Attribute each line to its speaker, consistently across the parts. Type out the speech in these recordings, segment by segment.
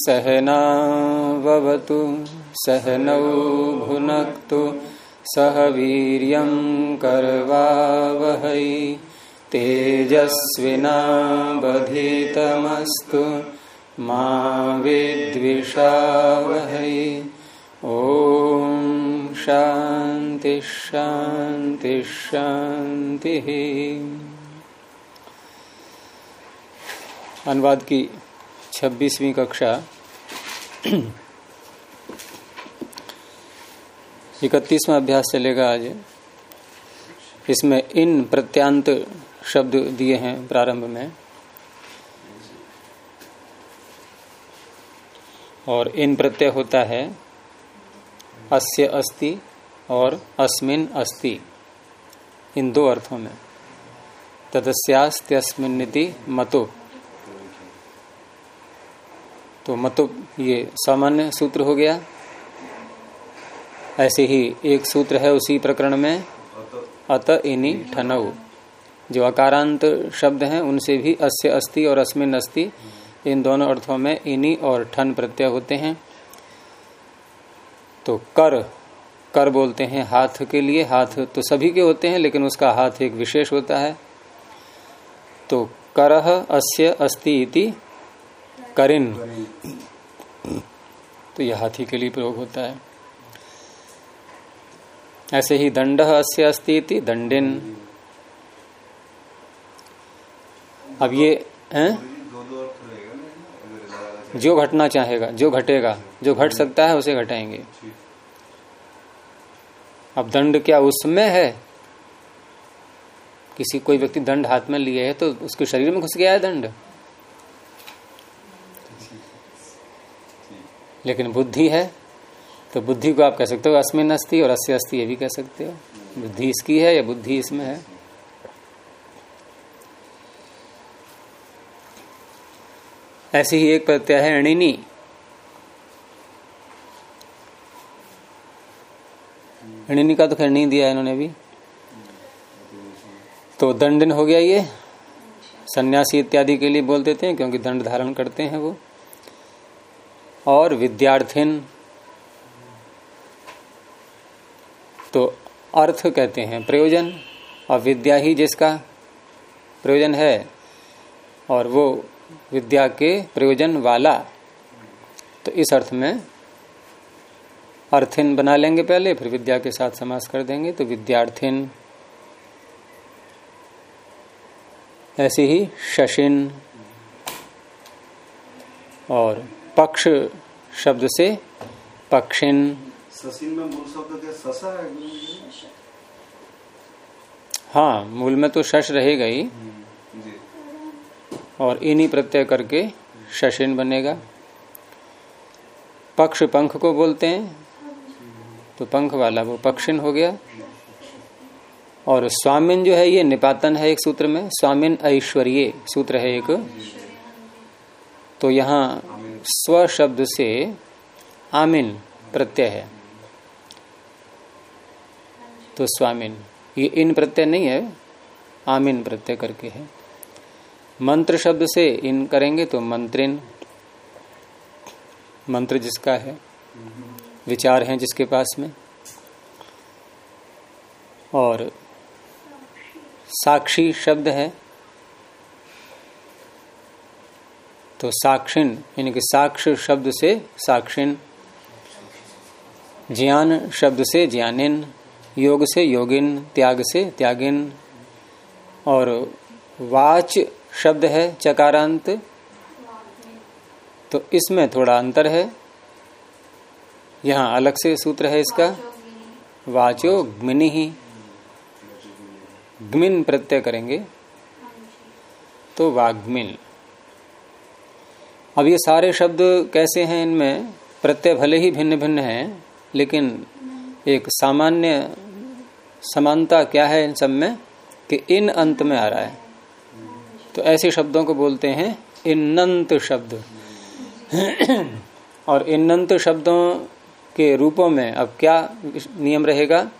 Speaker 1: सहनावतु सहनौ भुनक्तु सह वीर्यं कर्वावहै तेजस्विनावधीतमस्तु मा विद्विषावहै। ॐ शान्ति शान्ति शान्तिः। अनुवाद की छब्बीसवीं कक्षा। इकतीसवा अभ्यास चलेगा आज इसमें इन प्रत्यांत शब्द दिए हैं प्रारंभ में। और इन प्रत्यय होता है, अस्य अस्ति और अस्मिन अस्ति। इन दो अर्थों में। तदस्यास्त्यस्मिन्निति मतो। तो मतो ये सामान्य सूत्र हो गया। ऐसे ही एक सूत्र है उसी प्रकरण में, अत इनी ठनऊ जो अकारांत शब्द हैं, उनसे भी अस्य अस्ति और अस्मिन अस्ति। इन दोनों अर्थों में इनी और ठन प्रत्यय होते हैं। तो कर कर बोलते हैं हाथ के लिए। हाथ तो सभी के होते हैं, लेकिन उसका हाथ एक विशेष होता है। तो करह अस्य अस्ति इति करिन तो यह हाथी के लिए प्रयोग होता है। ऐसे ही दंड अस्य अस्ति दंडिन। अब ये, हैं? जो घटना चाहेगा, जो घटेगा, जो घट सकता है उसे घटाएँगे। अब दंड क्या उसमें है? किसी, कोई व्यक्ति दंड हाथ में लिए है तो उसके शरीर में घुस गया है दंड। लेकिन बुद्धि है तो बुद्धि को आप कह सकते हो अस्मिन अस्थि और अस्य अस्थि ये भी कह सकते हो। बुद्धि इसकी है या बुद्धि इसमें है? ऐसी ही एक प्रत्यय है अणिनी अणिनी का तो खैर नहीं दिया इन्होंने भी तो दंडन हो गया ये। सन्यासी इत्यादि के लिए बोल देते हैं क्योंकि दंड धारण करते हैं वो। और विद्यार्थिन तो अर्थ कहते हैं प्रयोजन और विद्या ही जिसका प्रयोजन है और वो विद्या के प्रयोजन वाला। तो इस अर्थ में अर्थिन बना लेंगे पहले, फिर विद्या के साथ समास कर देंगे। तो विद्यार्थिन ऐसे ही शशिन और पक्ष शब्द से पक्षिन।
Speaker 2: ससिन में मूल शब्द ससा है
Speaker 1: हाँ मूल में तो शश रहेगा ही। और इन्हीं प्रत्यय करके शशिन बनेगा। पक्ष पंख को बोलते हैं। तो पंख वाला वो पक्षिन हो गया। और स्वामिन जो है ये निपातन है एक सूत्र में। स्वामिन ऐश्वर्य सूत्र है एक। तो यहाँ स्व शब्द से आमिन प्रत्यय है। तो स्वामिन, ये इन प्रत्यय नहीं है, आमिन प्रत्यय करके है। मंत्र शब्द से इन करेंगे तो मंत्रिन, मंत्र जिसका है, विचार हैं जिसके पास में। और साक्षी शब्द है तो साक्षिण यानी कि साक्ष शब्द से साक्षिन, ज्ञान शब्द से ज्ञानिन, योग से योगिन, त्याग से त्यागिन, और वाच शब्द है चकारांत। तो इसमें थोड़ा अंतर है। यहाँ अलग से सूत्र है इसका। वाचो ग्मिनी ही। ग्मिन प्रत्यय करेंगे। तो वाग्मिन। अब ये सारे शब्द कैसे हैं इनमें? प्रत्यय भले ही भिन्न भिन्न हैं, लेकिन एक सामान्य समानता क्या है इन सब में? कि इन अंत में आ रहा है। तो ऐसे शब्दों को बोलते हैं इन्नंत शब्द। और इन्नंत शब्दों के रूपों में अब क्या नियम रहेगा?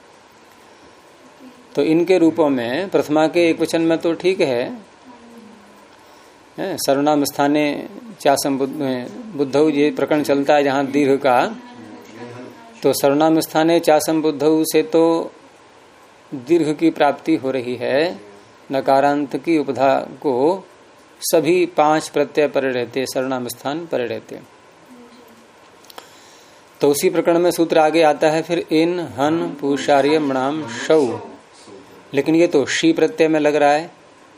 Speaker 1: तो इनके रूपों में प्रथमा के एक वचन में तो ठीक है सर्वनाम स्थाने चासम बुद्ध ये प्रकरण चलता है जहाँ दीर्घ का। तो सर्वनाम स्थाने चासम बुद्ध से तो दीर्घ की प्राप्ति हो रही है। नकारांत की उपधा को सभी पाँच प्रत्यय परे रहते, सर्वनाम स्थान परे रहते। तो उसी प्रकरण में सूत्र आगे आता है, फिर इन, हन, पुषार्य, मणाम शव लेकिन ये तो शी प्रत्यय में लग रहा है,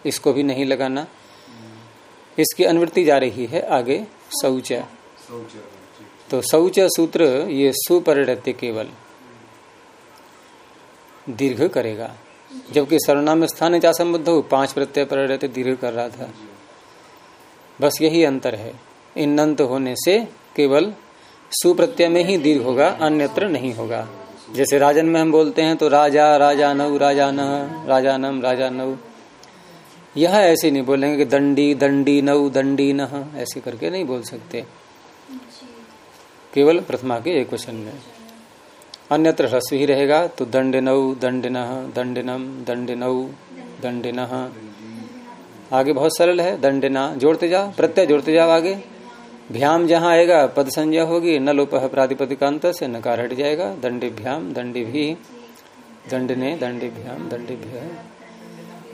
Speaker 1: इसको भी नहीं लगाना। इसकी अनुवृत्ति जा रही है आगे शौच। तो शौच सूत्र ये सुपर रहते केवल दीर्घ करेगा। जबकि सर्वनाम स्थान जा संबद्ध हो, पाँच प्रत्यय पर रहते दीर्घ कर रहा था। बस यही अंतर है। इन्नंत होने से केवल सुप्रत्यय में ही दीर्घ होगा, अन्यत्र नहीं होगा। जैसे राजन में हम बोलते हैं तो राजा राजा नव राजा न राजा नम राजा नव यह ऐसे नहीं बोलेंगे कि दंडी दंडी नव दंडी न ऐसे करके नहीं बोल सकते। केवल प्रथमा के एक वचन में। अन्यत्र ह्रस्व ही रहेगा तो दंड नव दंडिन दंडिनम दंड दंडिन आगे बहुत सरल है दंडिना जोड़ते जाओ प्रत्यय जोड़ते जाओ आगे। भ्याम जहाँ आएगा पद संज्ञा होगी न लोप प्रातिपदिकांत से नकार हट जाएगा दंडी भ्याम दंडी भी दंडने दंडिभ्याम दंडिभ्य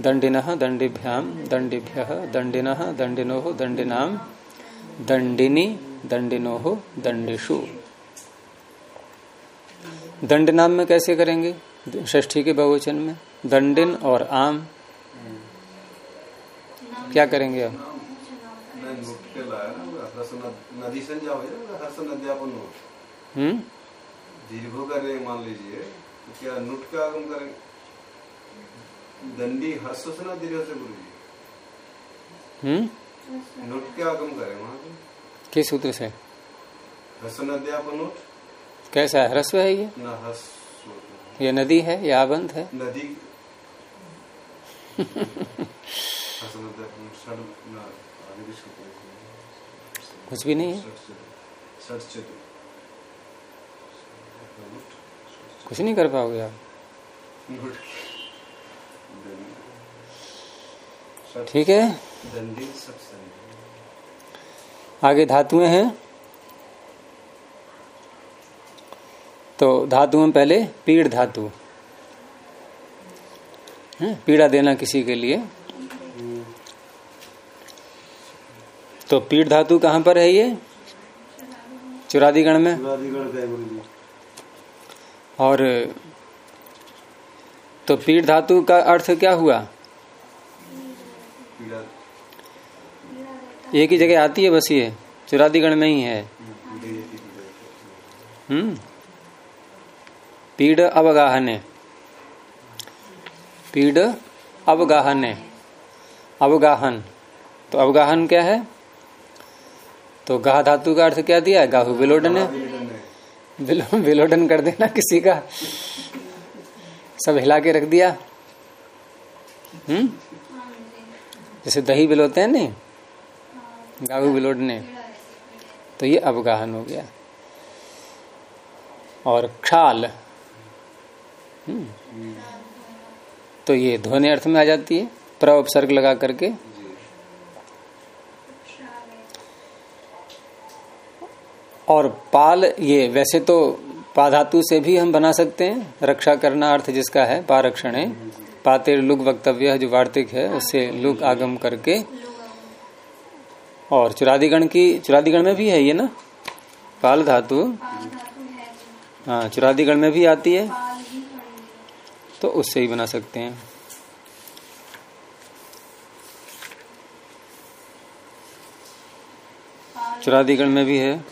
Speaker 1: दंडिन दंडिभ्याम दंडिभ्य दंडिन दंडिनो दंडिनाम दंडिनी दंडिनो दंडिशु दंडनाम में कैसे करेंगे? ष्ठी के बहुवचन में। दंडिन और आम। क्या करेंगे
Speaker 2: हो हर्ष नद्यापन हो
Speaker 1: हम्म?
Speaker 2: दीर्घो करें मान लीजिए तो क्या नुट का आगम करें दंडी हर्ष से ना दीर्घ से गुरु जी
Speaker 1: हम्म?
Speaker 2: नुट के आगम करें वहाँ पे?
Speaker 1: किस सूत्र से?
Speaker 2: हर्ष नद्यापन
Speaker 1: कैसा है? ह्रस्व है ये?
Speaker 2: ना हर्ष
Speaker 1: ये नदी है या आबंध है?
Speaker 2: नदी।
Speaker 1: कुछ भी नहीं है। कुछ नहीं कर पाओगे आप
Speaker 2: नुट षड
Speaker 1: ठीक है? आगे धातुएँ हैं। तो धातु में पहले पीड़ धातु। पीड़ा देना किसी के लिए। तो पीड़ धातु कहाँ पर है ये? चुरादीगण में।
Speaker 2: है।
Speaker 1: और तो पीड़ धातु का अर्थ क्या हुआ? एक ही जगह आती है बस ये। चुरादीगण में ही है। हम्म। पीड़ अवगाहने। पीड़ अवगाहने। अवगाहन। तो अवगाहन क्या है? तो गाह धातु का अर्थ क्या दिया है? गाहु विलोडने विलो, विलोडन कर देना किसी का। सब हिला के रख दिया। हम्म। जैसे दही बिलोते हैं नहीं? गाहु विलोडने तो ये अवगाहन हो गया। और क्षाल हम्म, तो ये ध्वनि अर्थ में आ जाती है प्र उपसर्ग लगा करके। और पाल ये वैसे तो पाधातु से भी हम बना सकते हैं रक्षा करना अर्थ जिसका है पारक्षण है। पातेर लुक वक्तव्य जो वार्तिक है उससे लुक आगम करके। और चुरादिगण की, चुरादिगण में भी है ये ना? पाल धातु। हाँ चुरादिगण में भी आती है। तो उससे ही बना सकते हैं। चुरादिगण में भी है।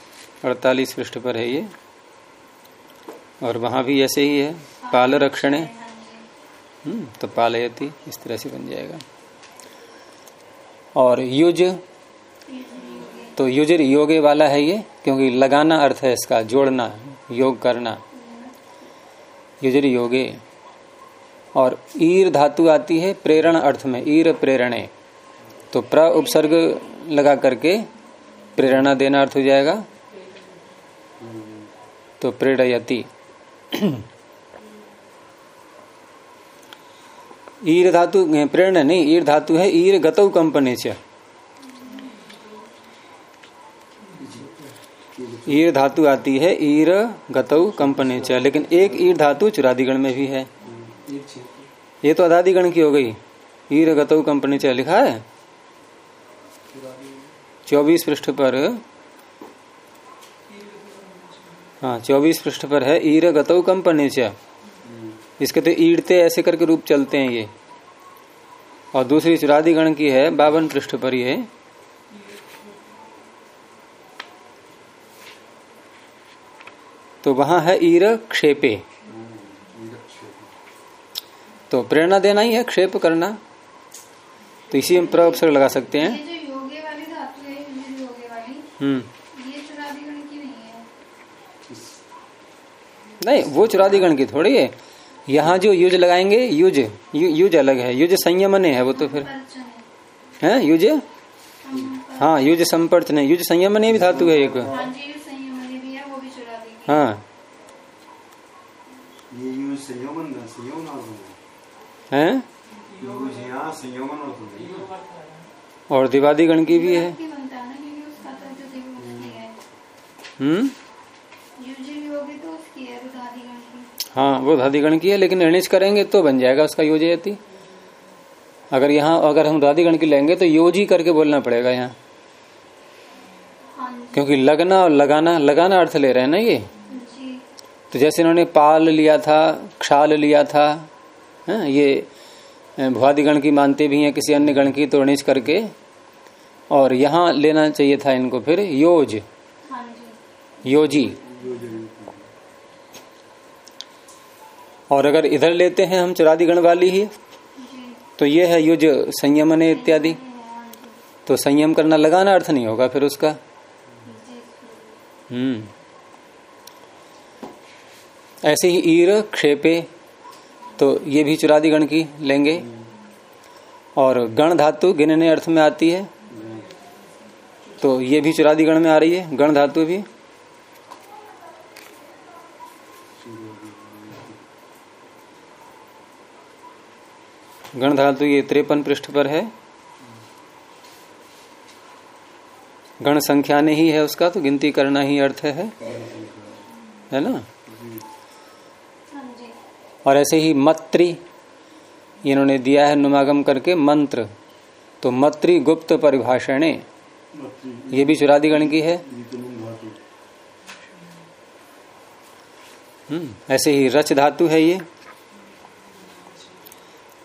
Speaker 1: अड़तालीस पृष्ठ पर है ये। और वहाँ भी ऐसे ही है। पाल रक्षणे। तो पालयती इस तरह से बन जाएगा। और युज तो युजर योगे वाला है ये, क्योंकि लगाना अर्थ है इसका, जोड़ना, योग करना। युजर योगे। और ईर धातु आती है प्रेरण अर्थ में, ईर प्रेरणे। तो प्र उपसर्ग लगा करके प्रेरणा देना अर्थ हो जाएगा। तो प्रेरयति। ईर धातु प्रेरणा नहीं, ईर धातु है, ईर गत कंपने से। ईर धातु आती है, ईर गतौ कंपने च लेकिन एक ईर धातु चुरादिगण में भी है। ये तो अदादिगण की हो गई। ईर गतौ कंपने च लिखा है। चौबीस पृष्ठ पर। हाँ चौबीस पृष्ठ पर है, ईर गतौ कंपने च इसके तो ईड़ते ऐसे करके रूप चलते हैं ये। और दूसरी चुरादिगण की है बावन पृष्ठ पर ये तो वहाँ है ईर क्षेपे। तो प्रेरणा देना ही है क्षेप करना। तो इसी में प्रअवसर लगा सकते हैं।
Speaker 3: ये जो योगे वाली धातु है हिंदी योगे वाली
Speaker 1: हम्म।
Speaker 3: ये चुरादिगण की नहीं है।
Speaker 1: नहीं वो चुरादिगण की थोड़ी है। यहाँ जो युज लगाएँगे युज यु, युज अलग है। युज संयमने है वो तो फिर।
Speaker 3: है
Speaker 1: है? युज? हाँ युज संपर्चन है युज संयमने भी धातु है एक।
Speaker 3: हाँ जी ये संयमनी भी है वो भी
Speaker 1: हाँ।
Speaker 2: ये यूज़ संयमन
Speaker 1: हाँ वो धादिगण की है लेकिन ऋणिज करेंगे तो बन जाएगा उसका योजयति। अगर यहाँ अगर हम धादिगण की लेंगे तो योजी करके बोलना पड़ेगा यहाँ।
Speaker 3: हाँ
Speaker 1: क्योंकि लगना और लगाना लगाना अर्थ ले रहे हैं ना ये? तो जैसे इन्होंने पाल लिया था क्षाल लिया था है ये भुआदिगण की मानते भी हैं किसी अन्य गण की तो ऋणिज करके और यहाँ लेना चाहिए था इनको फिर योज।
Speaker 3: हाँ
Speaker 1: योजी। और अगर इधर लेते हैं हम चुरादिगण वाली ही तो ये है युज संयमने इत्यादि। तो संयम करना लगाना अर्थ नहीं होगा फिर उसका। हम्म। ऐसे ही ईर, क्षेपे तो ये भी चुरादिगण की लेंगे। और गण धातु गिनने अर्थ में आती है। तो ये भी चुरादी गण में आ रही है, गण धातु भी। गण धातु ये त्रेपन पृष्ठ पर है। गण संख्या ने ही उसका तो गिनती करना ही अर्थ है। है ना? और ऐसे ही मत्री इन्होंने दिया है नुमागम करके मंत्र। तो मत्री गुप्त परिभाषणे ये भी चुरादी गण की है। हम्म, ऐसे ही रच धातु है ये।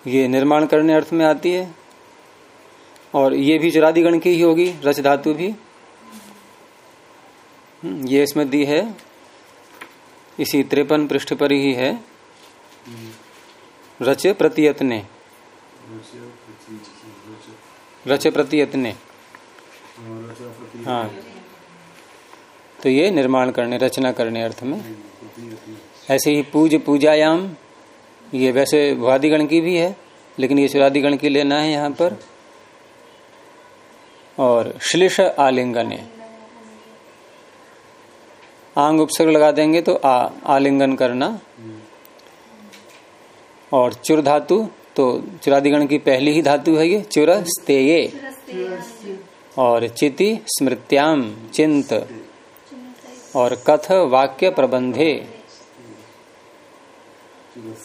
Speaker 1: ये निर्माण करने अर्थ में आती है। और ये भी चुरादिगण की ही होगी रच धातु भी। हम्म, ये इसमें दी है। इसी त्रेपन पृष्ठ पर ही है। रच प्रतियतने। रच प्रतियतने। हाँ। तो ये निर्माण करने रचना करने अर्थ में। ऐसे ही पूज पूजायाम। ये वैसे वादिगण की भी है, लेकिन ये चुरादिगण की लेना है यहाँ पर। और श्लिष आलिंगन है। आंग उपसर्ग लगा देंगे तो आ, आलिंगन करना। और चुर धातु तो चुरादिगण की पहली ही धातु है ये चुर स्तेये और चिति स्मृत्याम चिंत और कथ वाक्य प्रबंधे।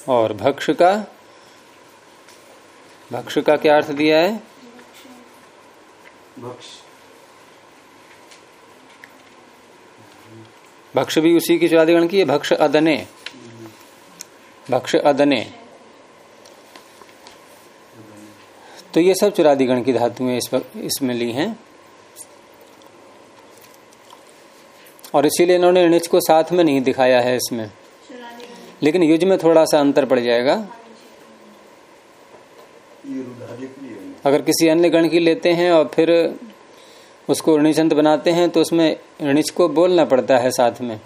Speaker 1: और भक्ष का? भक्ष का क्या अर्थ दिया है?
Speaker 2: भक्ष।
Speaker 1: भक्ष भी उसी की चुरादिगण की है भक्ष अदने। भक्ष अदने। तो ये सब चुरादिगण की धातुएँ इस इसमें ली हैं। और इसीलिए इन्होंने णिच को साथ में नहीं दिखाया है इसमें। लेकिन युज में थोड़ा सा अंतर पड़ जाएगा। अगर किसी अन्य गण की लेते हैं और फिर उसको ऋणिचंत बनाते हैं तो उसमें ऋणिच को बोलना पड़ता है साथ में।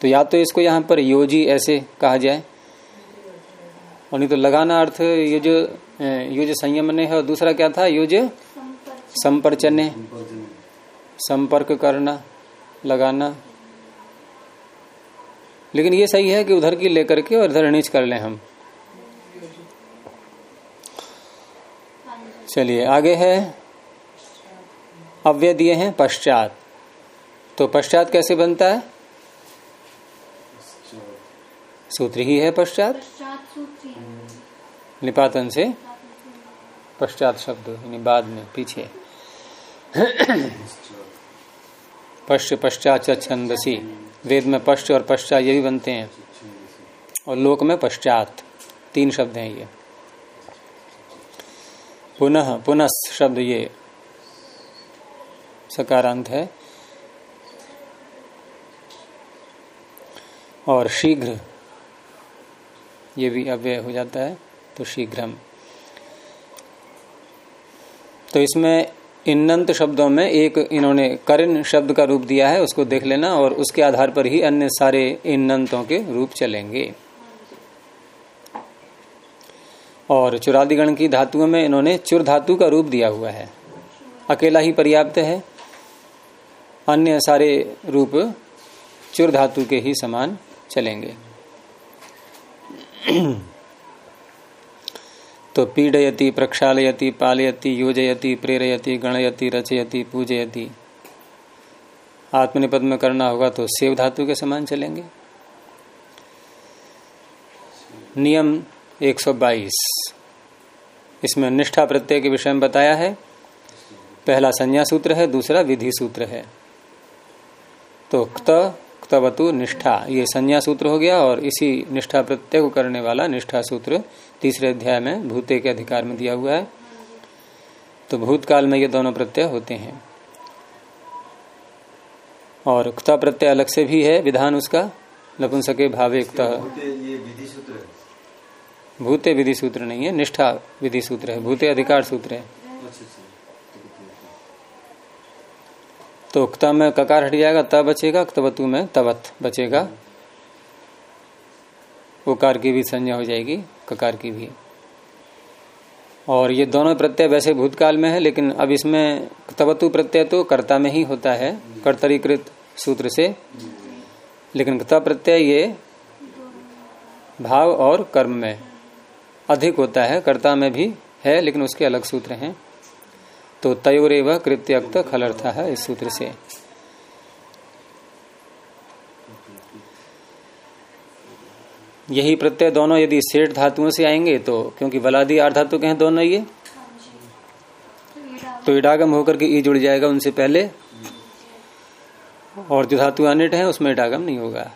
Speaker 1: तो या तो इसको यहाँ पर योजी ऐसे कहा जाए। और नहीं तो लगाना अर्थ युज युज संयमने है और दूसरा क्या था? युज
Speaker 3: संपर्क।
Speaker 1: संपर्चने। संपर्क करना लगाना। लेकिन ये सही है कि उधर की लेकर के और इधर ऋणिच कर लें हम। चलिए आगे है। अव्यय दिए हैं पश्चात। तो पश्चात कैसे बनता है? सूत्र ही है पश्चात।
Speaker 3: पश्चात
Speaker 1: निपातन से। पश्चात शब्द यानी बाद में पीछे। पश्च पश्चात छंदसी। वेद में पश्च और पश्चात ये भी बनते हैं। और लोक में पश्चात। तीन शब्द हैं ये। पुनः पुनः शब्द ये। सकारांत है। और शीघ्र। ये भी अव्यय हो जाता है तो शीघ्रम। तो इसमें इन्नंत शब्दों में एक इन्होंने करिन शब्द का रूप दिया है, उसको देख लेना और उसके आधार पर ही अन्य सारे इन्नंतों के रूप चलेंगे। और चुरादिगण की धातुओं में इन्होंने चुर धातु का रूप दिया हुआ है। अकेला ही पर्याप्त है। अन्य सारे रूप चुर धातु के ही समान चलेंगे। तो पीडयति, प्रक्षालयति, पालयति, योजयति, प्रेरयति, गणयति, रचयति, पूजयति। आत्मनिपद में करना होगा तो सेव धातु के समान चलेंगे। नियम 122 इसमें निष्ठा प्रत्यय के विषय में बताया है। पहला संज्ञा सूत्र है, दूसरा विधि सूत्र है। तो क्त, क्तवतु निष्ठा, ये संज्ञा सूत्र हो गया और इसी निष्ठा प्रत्यय को करने वाला निष्ठा सूत्र तीसरे अध्याय में भूते के अधिकार में दिया हुआ है। तो भूतकाल में ये दोनों प्रत्यय होते हैं। और क्ता प्रत्यय अलग से भी है विधान उसका नपुंसके भावे क्ता
Speaker 2: ये विधि सूत्र है।
Speaker 1: भूते विधि सूत्र नहीं है निष्ठा विधि सूत्र है भूते अधिकार सूत्र है।
Speaker 2: अच्छा अच्छा।
Speaker 1: तो उक्ता में ककार हट जाएगा त बचेगा क्तवतु में तवत बचेगा। उकार की भी संज्ञा हो जाएगी ककार की भी। और ये दोनों प्रत्यय वैसे भूतकाल में है, लेकिन अब इसमें तवतु प्रत्यय तो कर्ता में ही होता है, कर्तरीकृत सूत्र से। लेकिन क्ता प्रत्यय ये भाव और कर्म में अधिक होता है, कर्ता में भी है, लेकिन उसके अलग सूत्र हैं। तो तयोरेव कृत्यक्त खलर्था है इस सूत्र से। यही प्रत्यय दोनों यदि सेठ धातुओं से आएँगे तो क्योंकि वलादी आठ धातु के हैं दोनों ये।
Speaker 3: तो
Speaker 1: इडागम होकर के ई जुड़ जाएगा उनसे पहले। और जो धातु अनिट है, उसमें इडागम नहीं होगा।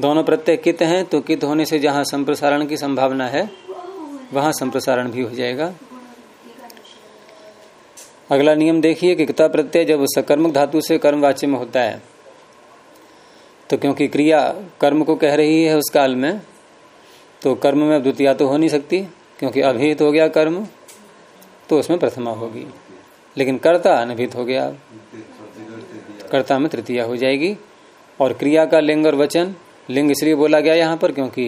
Speaker 1: दोनों प्रत्यय कित हैं तो कित होने से जहाँ संप्रसारण की संभावना है, वहाँ संप्रसारण भी हो जाएगा। अगला नियम देखिए कि किता प्रत्यय जब सकर्मक धातु से कर्मवाच्य में होता है तो क्योंकि क्रिया कर्म को कह रही है उस काल में तो कर्म में द्वितीय तो हो नहीं सकती, क्योंकि अभिहित हो गया कर्म तो उसमें प्रथमा होगी। लेकिन कर्ता अनभित हो गया, कर्ता में तृतीया हो जाएगी। और क्रिया का लिंग और वचन, लिंग इसलिए बोला गया यहाँ पर क्योंकि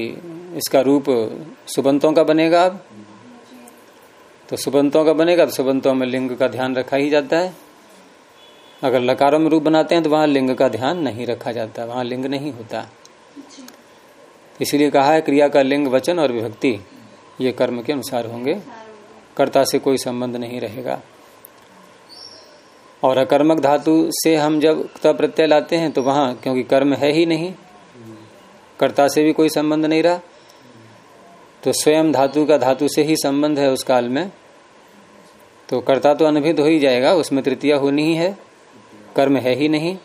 Speaker 1: इसका रूप सुबंतों का बनेगा अब। तो सुबंतों का बनेगा तो सुबंतों में लिंग का ध्यान रखा ही जाता है। अगर लकारों में रूप बनाते हैं तो वहाँ लिंग का ध्यान नहीं रखा जाता वहाँ लिंग नहीं होता। इसलिए कहा है क्रिया का लिंग वचन और विभक्ति ये कर्म के अनुसार होंगे। कर्ता से कोई संबंध नहीं रहेगा। और अकर्मक धातु से हम जब प्रत्यय लाते हैं तो वहाँ क्योंकि कर्म है ही नहीं कर्ता से भी कोई संबंध नहीं रहा। तो स्वयं धातु का धातु से ही संबंध है उस काल में। तो कर्ता तो अनभिद हो ही जाएगा उसमें तृतीया होनी ही है। कर्म है ही नहीं,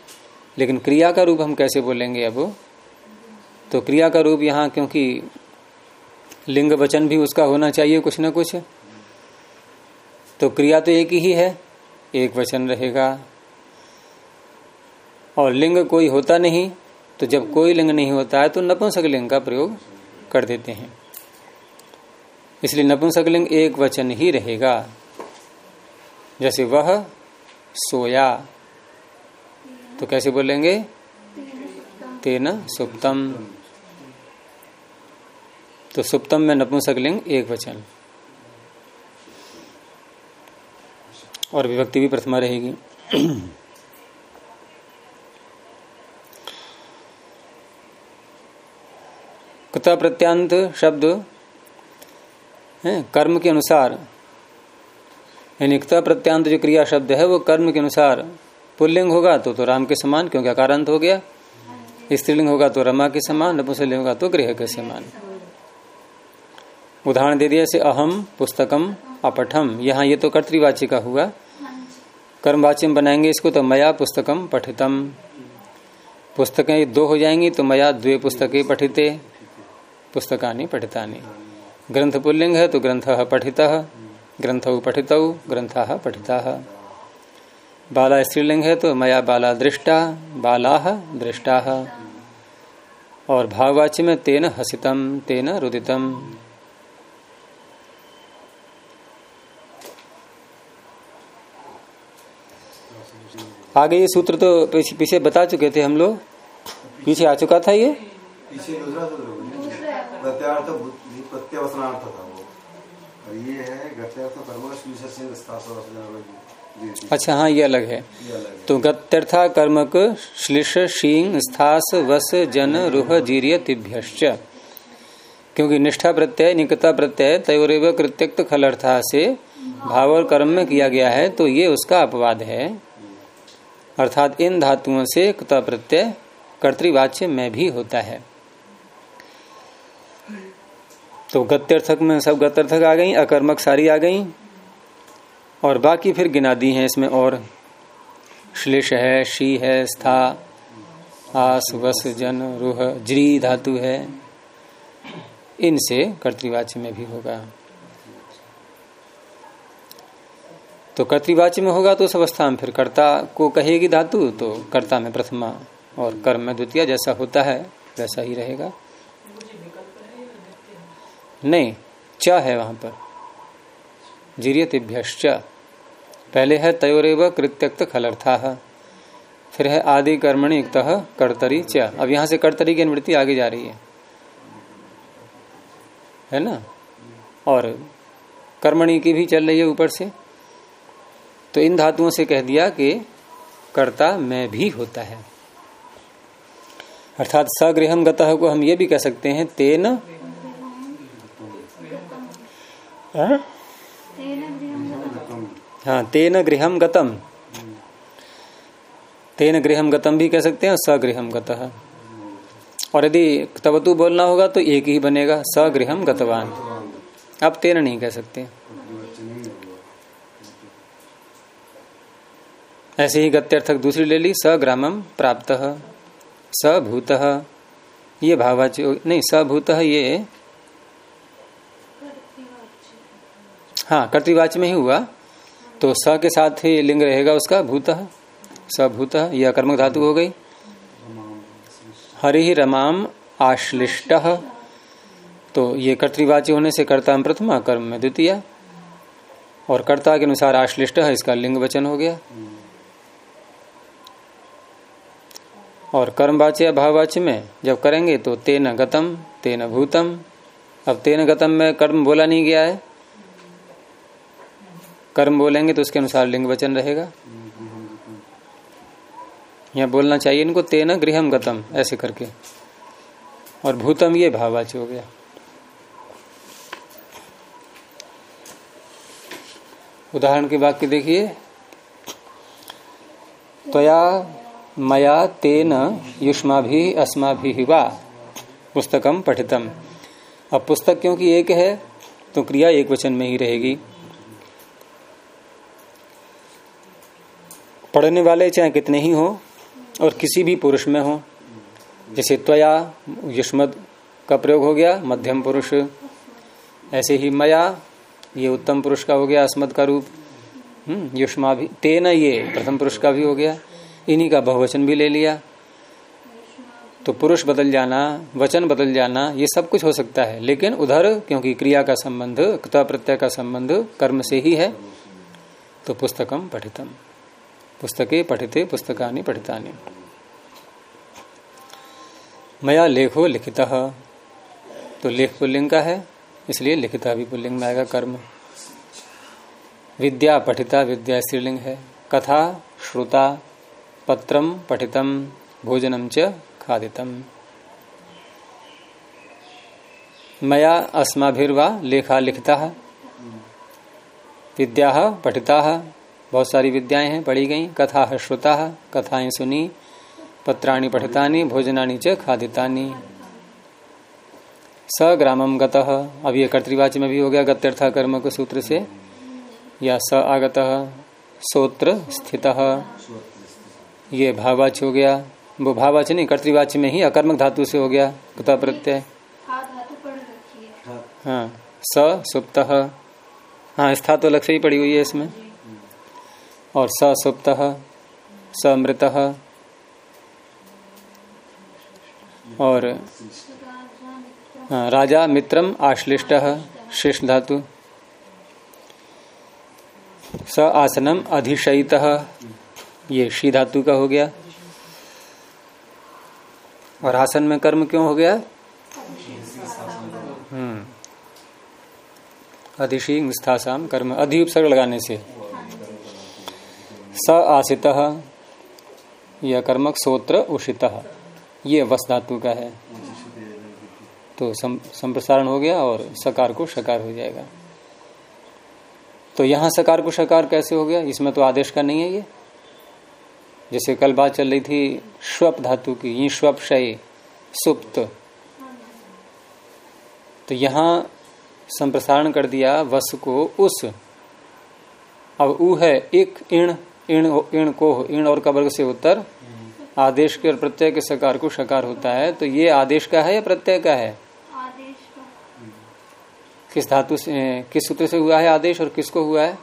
Speaker 1: लेकिन क्रिया का रूप हम कैसे बोलेंगे अब? तो क्रिया का रूप यहाँ, क्योंकि लिंग वचन भी उसका होना चाहिए कुछ ना कुछ। तो क्रिया तो एक ही है, एक वचन रहेगा। और लिंग कोई होता नहीं तो जब कोई लिंग नहीं होता है तो नपुंसक लिंग का प्रयोग कर देते हैं। इसलिए नपुंसक लिंग एक वचन ही रहेगा। जैसे वह सोया तो कैसे बोलेंगे? तेना सुप्तम। तो सुप्तम में नपुंसक लिंग एक वचन। और विभक्ति भी प्रथमा रहेगी। कथा प्रत्यांत शब्द, है, कर्म के अनुसार। यानी कथा प्रत्यांत जो क्रिया शब्द है, वो कर्म के अनुसार पुल्लिंग होगा तो तो राम के समान क्योंकि अकारांत हो गया। स्त्रीलिंग होगा तो रमा के समान नपुंसलिंग होगा तो गृह के समान। उदाहरण दे दिया से अहम पुस्तकम अपठम। यहाँ ये तो कर्तवाच्य का हुआ कर्मवाच्य में बनाएँगे इसको तो मया पुस्तकम पठितम। पुस्तकें दो हो जाएँगी तो मया द्वे पुस्तकें पठिते पुस्तकानी पठितानी। ग्रंथ पुल्लिंग है तो ग्रंथ पठित ग्रंथ पठित ग्रंथ पठिता। बाला स्त्रीलिंग है तो मया बाला दृष्टा बाला दृष्टा और भाववाच्य में तेन हसितम तेन रुदितम। आगे ये सूत्र तो पीछे, बता चुके थे हम लोग। पीछे आ चुका था ये?
Speaker 2: पीछे
Speaker 1: अच्छा हाँ ये अलग है।
Speaker 2: ये अलग है।
Speaker 1: तो गत्यर्था कर्मक श्लिष शींग स्थास वस जन रुह जीर्य तिभ्यश्च। क्योंकि निष्ठा प्रत्यय निकता प्रत्यय तयोरेव कृत्यक्त खलर्था से भाव और कर्म में किया गया है तो ये उसका अपवाद है। अर्थात इन धातुओं से कृत प्रत्यय कर्तृवाच्य में भी होता है। तो गत्यर्थक में सब गत्यर्थक आ गई अकर्मक सारी आ गई। और बाकी फिर गिना दी हैं इसमें और। श्लेष है, शी है, स्था, आस, वस, जन, रुह, ज्री, धातु है। इनसे कर्तृवाच्य में भी होगा। तो कर्तृवाच्य में होगा तो उस अवस्था में फिर कर्ता को कहेगी धातु तो कर्ता में प्रथमा और कर्म में द्वितीय जैसा होता है, वैसा ही रहेगा। नहीं, च है वहाँ पर। जिरियतिभ्यश्च। पहले है तयोरेव कृत्यक्त खलर्था, फिर है आदि कर्मणि युक्त कर्तरी च। अब यहाँ से कर्तरी की अनुवृत्ति आगे जा रही है। है ना? और कर्मणि की भी चल रही है ऊपर से। तो इन धातुओं से कह दिया कि कर्ता में भी होता है। अर्थात सगृहम गतः को हम ये भी कह सकते हैं, तेन?
Speaker 3: तेन
Speaker 1: हाँ तेन गृहम गतम। तेन गृहम गतम भी कह सकते हैं सगृहम गतः। और यदि तवतु बोलना होगा तो एक ही बनेगा सगृहम गतवान। आप तेन नहीं कह सकते। ऐसे ही गत्यर्थक दूसरी ले ली सग्रामम प्राप्त, सभूत। ये भावाच्य, नहीं, सभूत ये हाँ कर्तवाच्य में ही हुआ। तो स के साथ ही लिंग रहेगा उसका, भूत। सभूत यह अकर्मक धातु हो गई। हरि रमाम आश्लिष्ट। तो ये कर्तवाच्य होने से कर्ता में प्रथमा कर्म में द्वितीय। और कर्ता के अनुसार आश्लिष्ट है, इसका लिंग वचन हो गया। और कर्मवाच्य भाववाच्य में जब करेंगे तो तेन गतम, तेन भूतम। अब तेन गतम में कर्म बोला नहीं गया है। कर्म बोलेंगे तो उसके अनुसार लिंग वचन रहेगा। यहाँ बोलना चाहिए इनको, तेना गृहम गतम, ऐसे करके। और भूतम ये भाववाच्य हो गया। उदाहरण के वाक्य देखिए। त्वया मया तेन युष्मा भी अस्मा भी वा पुस्तकम पठितम। अब पुस्तक क्योंकि एक है तो क्रिया एक वचन में ही रहेगी। पढ़ने वाले चाहे कितने ही हो और किसी भी पुरुष में हो, जैसे त्वया युष्मद का प्रयोग हो गया, मध्यम पुरुष, ऐसे ही मया, ये उत्तम पुरुष का हो गया अस्मद का रूप युष्मा भी, तेन ये प्रथम पुरुष का भी हो गया, इन्हीं का बहुवचन भी ले लिया। तो पुरुष बदल जाना, वचन बदल जाना, ये सब कुछ हो सकता है, लेकिन उधर, क्योंकि क्रिया का संबंध कृता प्रत्यय का संबंध कर्म से ही है तो पुस्तकम पठितम। पुस्तके पठिते, पुस्तकानि पठितानि। मया लेखो लिखित। तो लेख पुल्लिंग का है, इसलिए लिखिता भी पुल्लिंग में आएगा कर्म। विद्या पठिता, विद्या स्त्रीलिंग है। कथा, श्रुता, पत्रम पठितम, भोजनम च खादितम। मया अस्माभिर्वा लेखा लिखता। विद्या पठिता। बहुत सारी विद्याएँ हैं, पढ़ी गई। कथा श्रुता कथाएँ सुनी, पत्राणी पठितानी, भोजनानी च खादितानी। स ग्रामम गतः। अब ये में भी हो गया गत्यर्था कर्म के सूत्र से। या स आगत। सोत्र स्थित। ये भावाच हो गया। वो भावाच नहीं कर्तवाच्य में ही अकर्मक धातु से हो गया। कुता प्रत्यय।
Speaker 3: हाँ है
Speaker 1: हाँ स सुप्त। हाँ स्था तो से ही पड़ी हुई है इसमें। और स सुप्त, स मृत और राजा मित्रम आश्लिष्ट श्रेष्ठ धातु स आसनम अधिशयित, ये शी धातु का हो गया। और आसन में कर्म क्यों हो गया? हम्म। अधिशी स्थासाम कर्म, अधि उपसर्ग लगाने से। स आसित यह कर्मक सोत्र उषित। ये वस धातु का है। तो संप्रसारण हो गया और सकार को शकार हो जाएगा। तो यहाँ सकार को शकार कैसे हो गया? इसमें तो आदेश का नहीं है ये। जैसे कल बात चल रही थी, श्वप धातु की, ये श्वप शय, सुप्त। तो यहाँ संप्रसारण कर दिया वस को उस। अब ऊ है एक इण इण इण को इण और कवर्ग से उत्तर आदेश के और प्रत्यय के सकार को शकार होता है। तो ये आदेश का है या प्रत्यय का है? किस धातु से किस सूत्र से हुआ है आदेश और किसको हुआ है?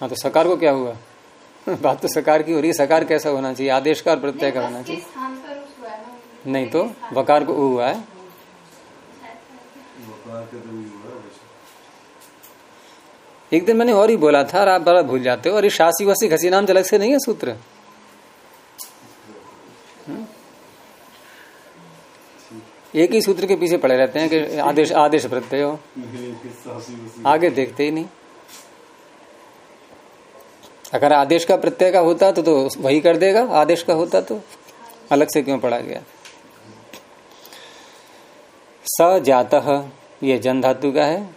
Speaker 1: हाँ तो सकार को क्या हुआ? बात तो सकार की हो रही है। सकार कैसा होना चाहिए? आदेश का और प्रत्यय का होना चाहिए।
Speaker 3: स्थान पर उस हुआ ना
Speaker 1: नहीं तो वकार को हुआ है
Speaker 2: वकार के तो नहीं हुआ वैसे।
Speaker 1: एक दिन मैंने और ही बोला था और आप बड़ा भूल जाते हो और ये शासी वसी घसी नाम अलग से नहीं है सूत्र हम्म? एक ही सूत्र के पीछे पड़े रहते हैं कि आदेश आदेश प्रत्यय हो। आगे देखते ही नहीं अगर आदेश का प्रत्यय का होता तो, तो वही कर देगा आदेश का होता तो अलग से क्यों पढ़ा गया स जात ये जन धातु का है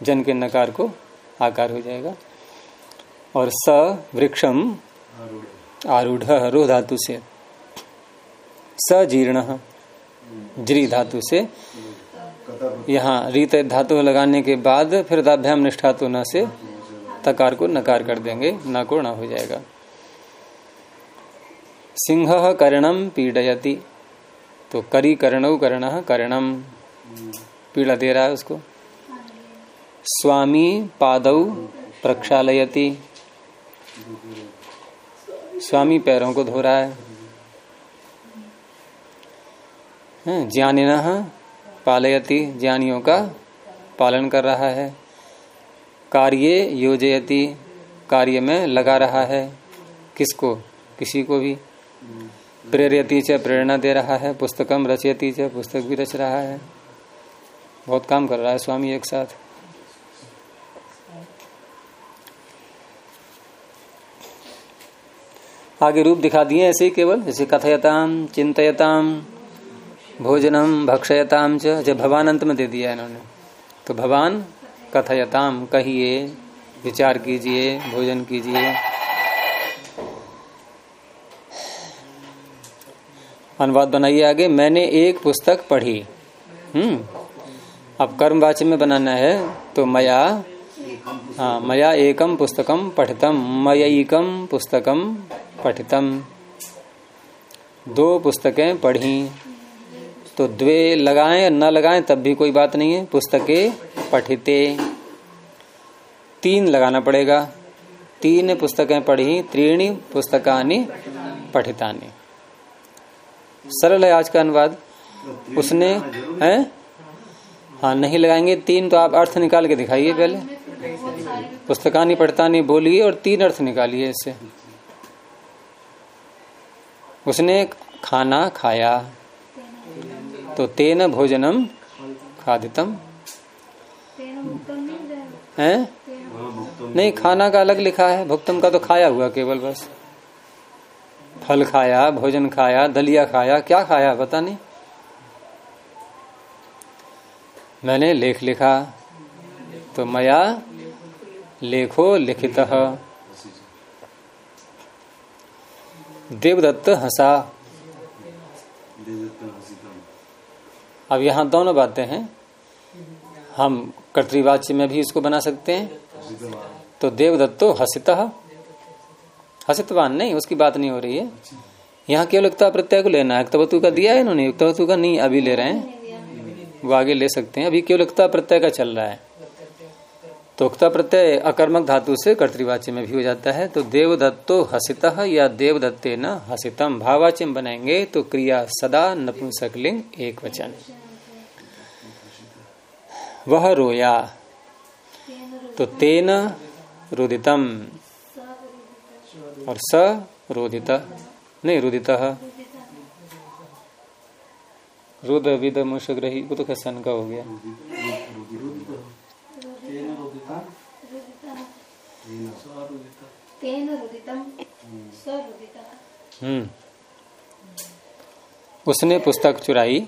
Speaker 1: जन के नकार को आकार हो जाएगा। और स वृक्षम आरूढ़ रो धातु से। स जीर्ण ज्री धातु से। यहाँ रीत धातु लगाने के बाद फिर दाभ्याम निष्ठा तो न से तकार को नकार कर देंगे, न को न हो जाएगा। सिंह कर्णम पीड़यति। तो करी करणौ कर्ण करणम पीड़ा दे रहा है उसको। स्वामी पादौ प्रक्षालयति। स्वामी पैरों को धो रहा है। हैं, ज्ञानिन पालयति ज्ञानियों का पालन कर रहा है। कार्य योजयति कार्य में लगा रहा है। किसको? किसी को भी। प्रेरयति च प्रेरणा दे रहा है। पुस्तकम रचयति च पुस्तक भी रच रहा है। बहुत काम कर रहा है स्वामी एक साथ। आगे रूप दिखा दिए ऐसे ही केवल, जैसे कथयताम, चिंतयताम, भोजनम, भक्षयताम च, जब भवान अंत में दे दिया इन्होंने। तो भवान कथयताम, कहिए, विचार कीजिए, भोजन कीजिए। अनुवाद बनाइए आगे, मैंने एक पुस्तक पढ़ी। हम्म अब कर्मवाच्य में बनाना है तो मया हाँ मया एकम पुस्तकम पठितम, मयिकम पुस्तकम पठितम। दो पुस्तकें पढ़ी तो द्वे लगाएँ न लगाएँ, तब भी कोई बात नहीं है। पुस्तकें पठिते। तीन लगाना पड़ेगा। तीन पुस्तकें पढ़ी, त्रीणी पुस्तकानि पठितानि। सरल है आज का अनुवाद। उसने, हैं? हाँ नहीं लगाएँगे। तीन तो आप अर्थ निकाल के दिखाइए पहले। पुस्तकानी पढ़तानी बोलिए और तीन अर्थ निकालिए इससे उसने खाना खाया। तो तेन भोजनम खादितम।
Speaker 3: हाँ,
Speaker 1: नहीं खाना का अलग लिखा है। भुक्तम का तो खाया हुआ केवल बस। फल खाया भोजन खाया दलिया खाया क्या खाया पता नहीं। मैंने लेख लिखा। तो मया लेखो लिखित। देवदत्त हंसा। अब यहाँ दोनों बातें हैं। हम कर्तवाच्य में भी इसको बना सकते हैं। तो देवदत्तो हसित। हसितवान नहीं, उसकी बात नहीं हो रही है। यहाँ केवल युक्ता प्रत्यय को लेना है। का दिया है इन्होंने। का नहीं, अभी ले रहे हैं। वो आगे ले सकते हैं। अभी केवल युक्ता प्रत्यय का चल रहा है। तो उक्ता प्रत्यय, अकर्मक धातु से कर्तवाच्य में भी हो जाता है। तो देवदत्तो हसित या देवदत्ते न हसितम भावाच्य बनाएँगे तो क्रिया सदा नपुंसकलिंग एक वचन। वह रोया। तो तेन रुदितम और स रोदित। नहीं, रुदित। रुद विद मुशग्रही वो तो का हो गया। हम्म। उसने पुस्तक चुराई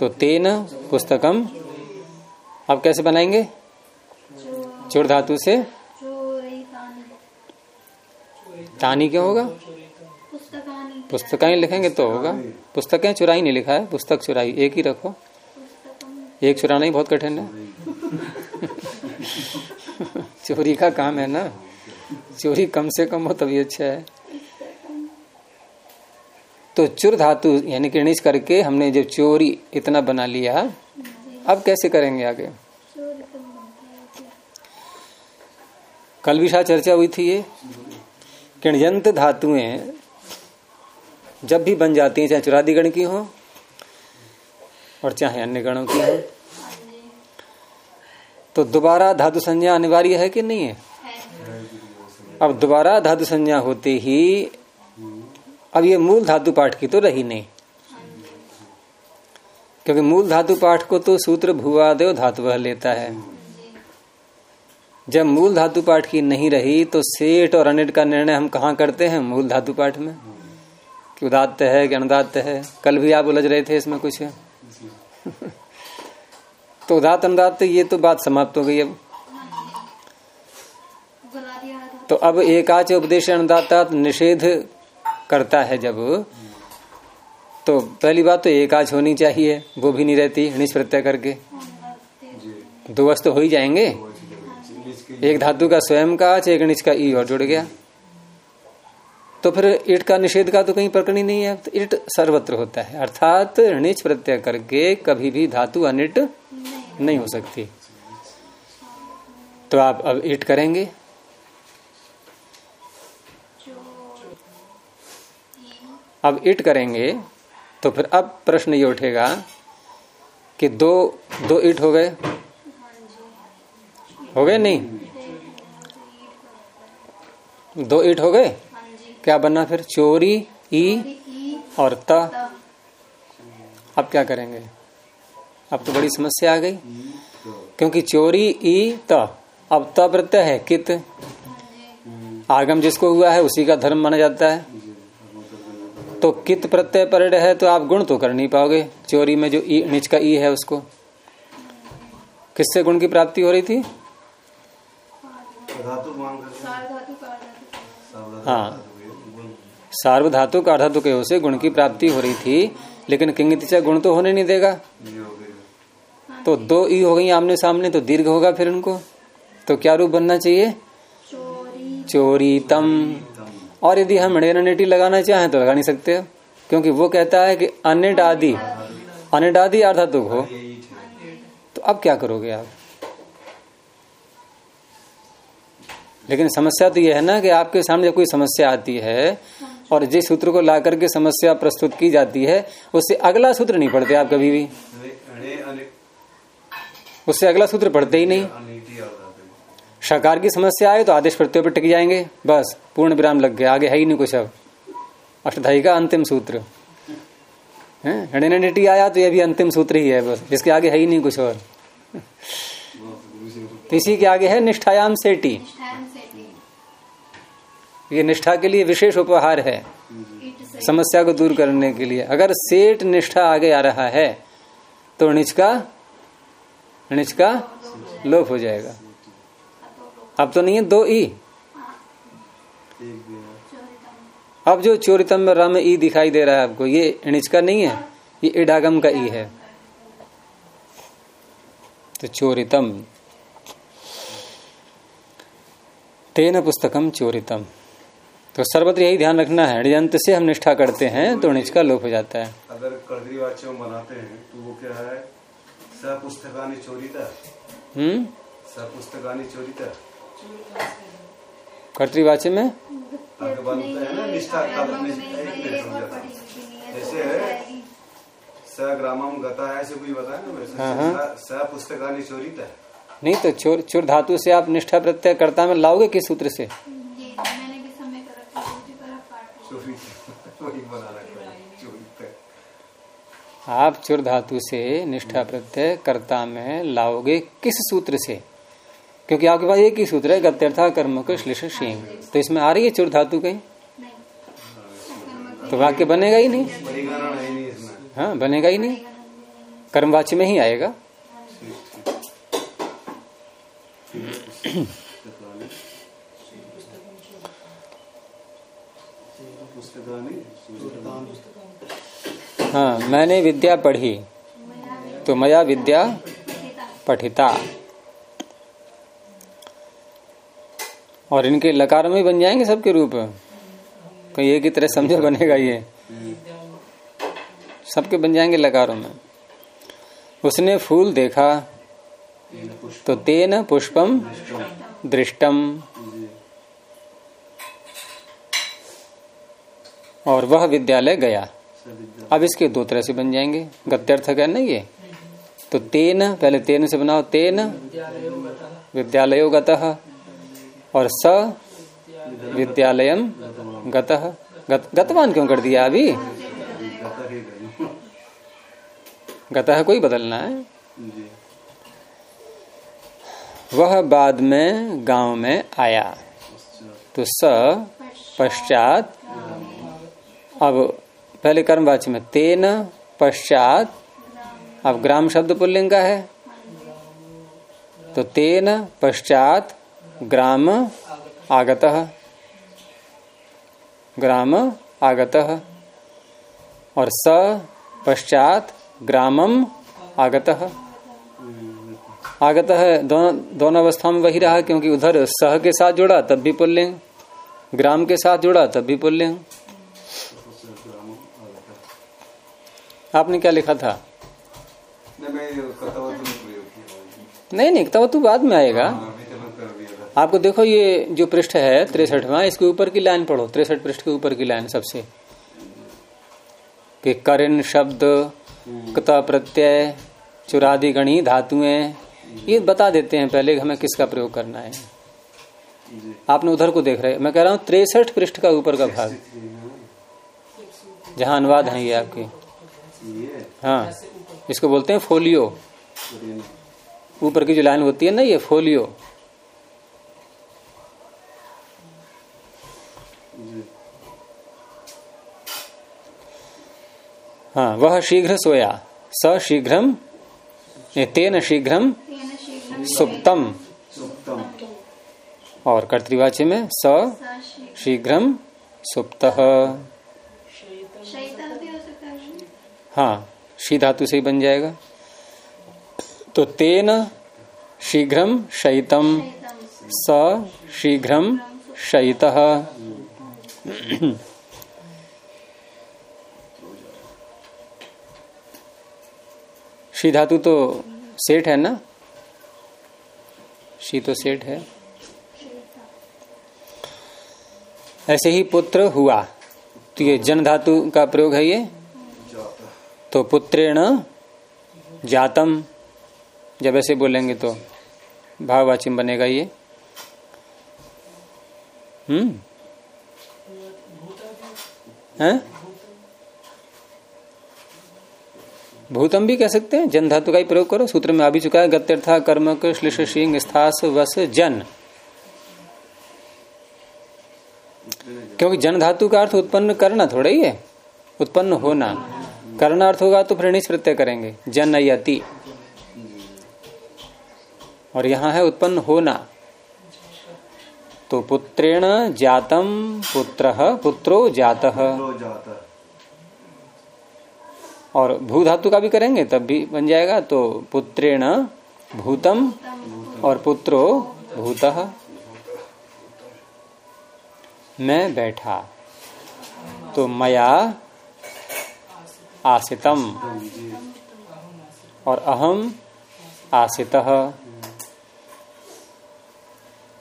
Speaker 1: तो तेन पुस्तकम, अब कैसे बनाएँगे? चोर धातु से? तानी क्या होगा? पुस्तकें लिखेंगे तो होगा। पुस्तकें चुराई नहीं लिखा है, पुस्तक चुराई, एक ही रखो। एक चुराना ही बहुत कठिन है। चोरी का काम है ना? चोरी कम से कम हो तभी अच्छा है। तो चुर धातु यानी कि णिच करके हमने जब चोरी इतना बना लिया, अब कैसे करेंगे आगे? कल भी शायद चर्चा हुई थी ये? किणजंत धातुएँ जब भी बन जाती हैं, चाहे चुरादी गण की हो और चाहे अन्य गणों की हो तो दोबारा धातु संज्ञा अनिवार्य है कि नहीं है? अब दोबारा धातु संज्ञा होते ही, अब ये मूल धातु पाठ की तो रही नहीं। क्योंकि मूल धातु पाठ को तो सूत्र भूवादेव धातु वह लेता है। जब मूल धातु पाठ की नहीं रही तो सेठ और अनिट का निर्णय हम कहाँ करते हैं मूल धातु पाठ में? कि उदात्त है कि अनुदात्त है? कल भी आप उलझ रहे थे इसमें कुछ? तो उदात अनुदात ये तो बात समाप्त हो गई अब। तो अब एकाच उपदेश अनुदाता निषेध करता है जब। तो पहली बात तो एकाच होनी चाहिए, वो भी नहीं रहती निष प्रत्यय करके। दो वस्तु हो ही जाएँगे। एक धातु का स्वयं का आच एक निच का ई और जुड़ गया। तो फिर ईट का निषेध का तो कहीं प्रकरण ही नहीं है तो ईट सर्वत्र होता है। अर्थात निच प्रत्यय करके कभी भी धातु अनिट नहीं हो सकती। तो आप अब ईट करेंगे? अब इट करेंगे तो फिर अब प्रश्न ये उठेगा कि दो दो ईट हो गए? हो गए नहीं? दो ईट हो गए? क्या बनना फिर? चोरी, ई, और त। अब क्या करेंगे? अब तो बड़ी समस्या आ गई। क्योंकि चोरी ई त अब त प्रत्यय है कित। आगम जिसको हुआ है उसी का धर्म माना जाता है। तो कित प्रत्यय पर है तो आप गुण तो कर नहीं पाओगे। चोरी में जो ई निच का ई है उसको। किससे गुण की प्राप्ति हो रही थी?
Speaker 2: सावधान
Speaker 1: हाँ। सार्वधातु का अर्धातु के से गुण की प्राप्ति हो रही थी लेकिन किंगित गुण तो होने नहीं देगा। तो दो ई हो गई आमने सामने तो दीर्घ होगा फिर उनको। तो क्या रूप बनना चाहिए?
Speaker 3: चोरी
Speaker 1: तम और यदि हम णेटी लगाना चाहें तो लगा नहीं सकते। क्योंकि वो कहता है कि अनिट आदि अनिट आदि अर्धातुक हो। तो अब क्या करोगे आप? लेकिन समस्या तो यह है ना कि आपके सामने कोई समस्या आती है और जिस सूत्र को ला करके समस्या प्रस्तुत की जाती है, उससे अगला सूत्र नहीं पढ़ते आप कभी भी। उससे अगला सूत्र पढ़ते ही नहीं। शकार की समस्या आए तो आदेश प्रत्यय पर टिक जाएँगे। बस, पूर्ण विराम लग गया, आगे है ही नहीं कुछ अब। अष्टधाई का अंतिम सूत्र। है? आया तो ये भी अंतिम सूत्र ही है बस इसके आगे है ही नहीं कुछ और। इसी के आगे है निष्ठायाम सेटी। ये निष्ठा के लिए विशेष उपहार है। समस्या को दूर करने के लिए। अगर सेठ निष्ठा आगे आ रहा है तो निच का निच का लोप हो जाएगा। अब तो नहीं है, दो ई। अब जो चोरितम में रम ई दिखाई दे रहा है आपको, ये इणिच का नहीं है, ये इडागम का ई है। तो चोरितम तेन पुस्तकम चोरितम। तो सर्वत्र यही ध्यान रखना है ऋजंत से हम निष्ठा करते हैं तो निच का लोप हो जाता है।
Speaker 2: अगर कर्दरी वाच्य बनाते हैं तो वो क्या है? सपुस्तकानी चोरिता।
Speaker 1: हम्म?
Speaker 2: सपुस्तकानी चोरिता।
Speaker 1: कर्तवाच्य में?
Speaker 2: आगे बनते हैं ना निष्ठा का निष्ठा एक मिनट समझ। जाता हूँ। जैसे है स ग्रामम गता है ऐसे कोई बताया ना
Speaker 1: हाँ,
Speaker 2: वैसे स पुस्तकानी चोरिता।
Speaker 1: नहीं तो चोर चोर धातु से आप निष्ठा प्रत्यय कर्ता में लाओगे किस सूत्र से
Speaker 3: ये मैंने भी समय कर रखा है उसी पर आप।
Speaker 2: चोरी
Speaker 1: धातु से निष्ठा प्रत्यय कर्ता में लाओगे किस सूत्र से? क्योंकि आपके पास एक ही सूत्र है गत्यर्था कर्म को श्लिष शीम। तो इसमें आ रही है चुर धातु कहीं? तो वाक्य बनेगा ही नहीं।
Speaker 2: ही नहीं इसमें।
Speaker 1: हाँ बनेगा ही नहीं। कर्मवाच्य में ही आएगा। हाँ मैंने विद्या पढ़ी। तो मया विद्या पठिता। और इनके लकार में बन जाएँगे सबके रूप? कहीं एक ही तरह समझो बनेगा ये। सबके बन जाएँगे लकारों में। उसने फूल देखा तो तेन पुष्पम दृष्टम। और वह विद्यालय गया। अब इसके दो तरह से बन जाएँगे। गत्यर्थ है ना ये तो तेन पहले तेन से बनाओ। तेन विद्यालय गतः और स विद्यालयम गतः। गत, गतवान क्यों कर दिया अभी?
Speaker 2: गतः
Speaker 1: कोई बदलना है। वह बाद में गाँव में आया। तो स पश्चात अब पहले कर्मवाच्य में तेन पश्चात, अब ग्राम शब्द पुल्लिंग का है। तो तेन पश्चात ग्राम आगत। ग्राम आगत। और स पश्चात ग्रामम आगत। आगत है, दोनों दोनों अवस्थाओं में वही रहा, क्योंकि उधर सह के साथ जुड़ा, तब भी पुल्लिंग। ग्राम के साथ जुड़ा, तब भी पुल्लिंग। आपने क्या लिखा था?
Speaker 2: नहीं
Speaker 1: नहीं तो, बाद में आएगा।
Speaker 2: हाँ,
Speaker 1: आपको देखो ये जो पृष्ठ है तिरसठवा इसके ऊपर की लाइन पढ़ो। तिरसठ पृष्ठ के ऊपर की लाइन सबसे। कि करिन शब्द कता प्रत्यय चुरादि गणी धातुएँ ये बता देते हैं पहले हमें किसका प्रयोग करना है। आपने उधर को देख रहे मैं कह रहा हूँ तिरसठ पृष्ठ का ऊपर का भाग। जहाँ अनुवाद है ये आपके। हाँ इसको बोलते हैं फोलियो। ऊपर की जो लाइन होती है ना ये फोलियो। हाँ वह शीघ्र सोया। स शीघ्रम तेन शीघ्रम सुप्तम।
Speaker 2: सुप्तम।
Speaker 1: और कर्तृवाच्य में स शीघ्रम सुप्त
Speaker 3: शैतल भी हो सकता है
Speaker 1: हाँ शी धातु से ही बन जाएगा। तो तेन शीघ्रम
Speaker 3: शैतम
Speaker 1: स शीघ्रम शयित। शी धातु तो सेठ है ना? शी तो सेठ है। ऐसे ही पुत्र हुआ। तो ये जन धातु का प्रयोग है ये। तो पुत्रेण जातम। जब ऐसे बोलेंगे तो भाववाचिम बनेगा ये। हम्म। भूतम भी कह सकते हैं। जन धातु का ही प्रयोग करो। सूत्र में आ भी चुका है, गत्यर्था, कर्मक, श्लिष सिंह स्थास वस, जन। क्योंकि जन धातु का अर्थ उत्पन्न करना थोड़ा ही है। उत्पन्न होना। करना अर्थ होगा तो फिर निष्ठ प्रत्यय करेंगे। जनयति। और यहाँ है उत्पन्न होना। तो पुत्रेण जातम पुत्र पुत्रो जात। और भू धातु का भी करेंगे तब भी बन जाएगा। तो पुत्रेण भूतम और पुत्रो भूत। मैं बैठा। तो मया आसितम। और अहम आसित।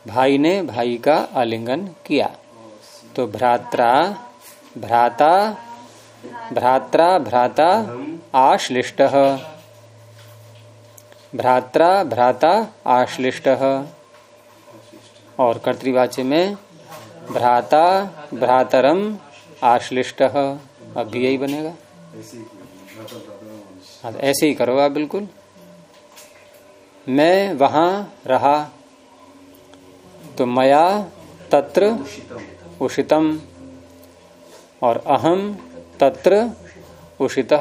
Speaker 1: भाई ने भाई का आलिंगन किया। तो भ्रात्रा, भ्राता भ्रात्रा, भ्राता, आश्लिष्ट। भ्रात्रा, भ्राता, आश्लिष्ट। और कर्तवाच्य में भ्राता, भ्रातरम, आश्लिष्ट। अब भी यही बनेगा।
Speaker 2: वंश
Speaker 1: हाँ, तो ऐसे ही करो आप बिल्कुल। मैं वहाँ रहा तो मया तत्र उषितम और अहम तत्र उषित।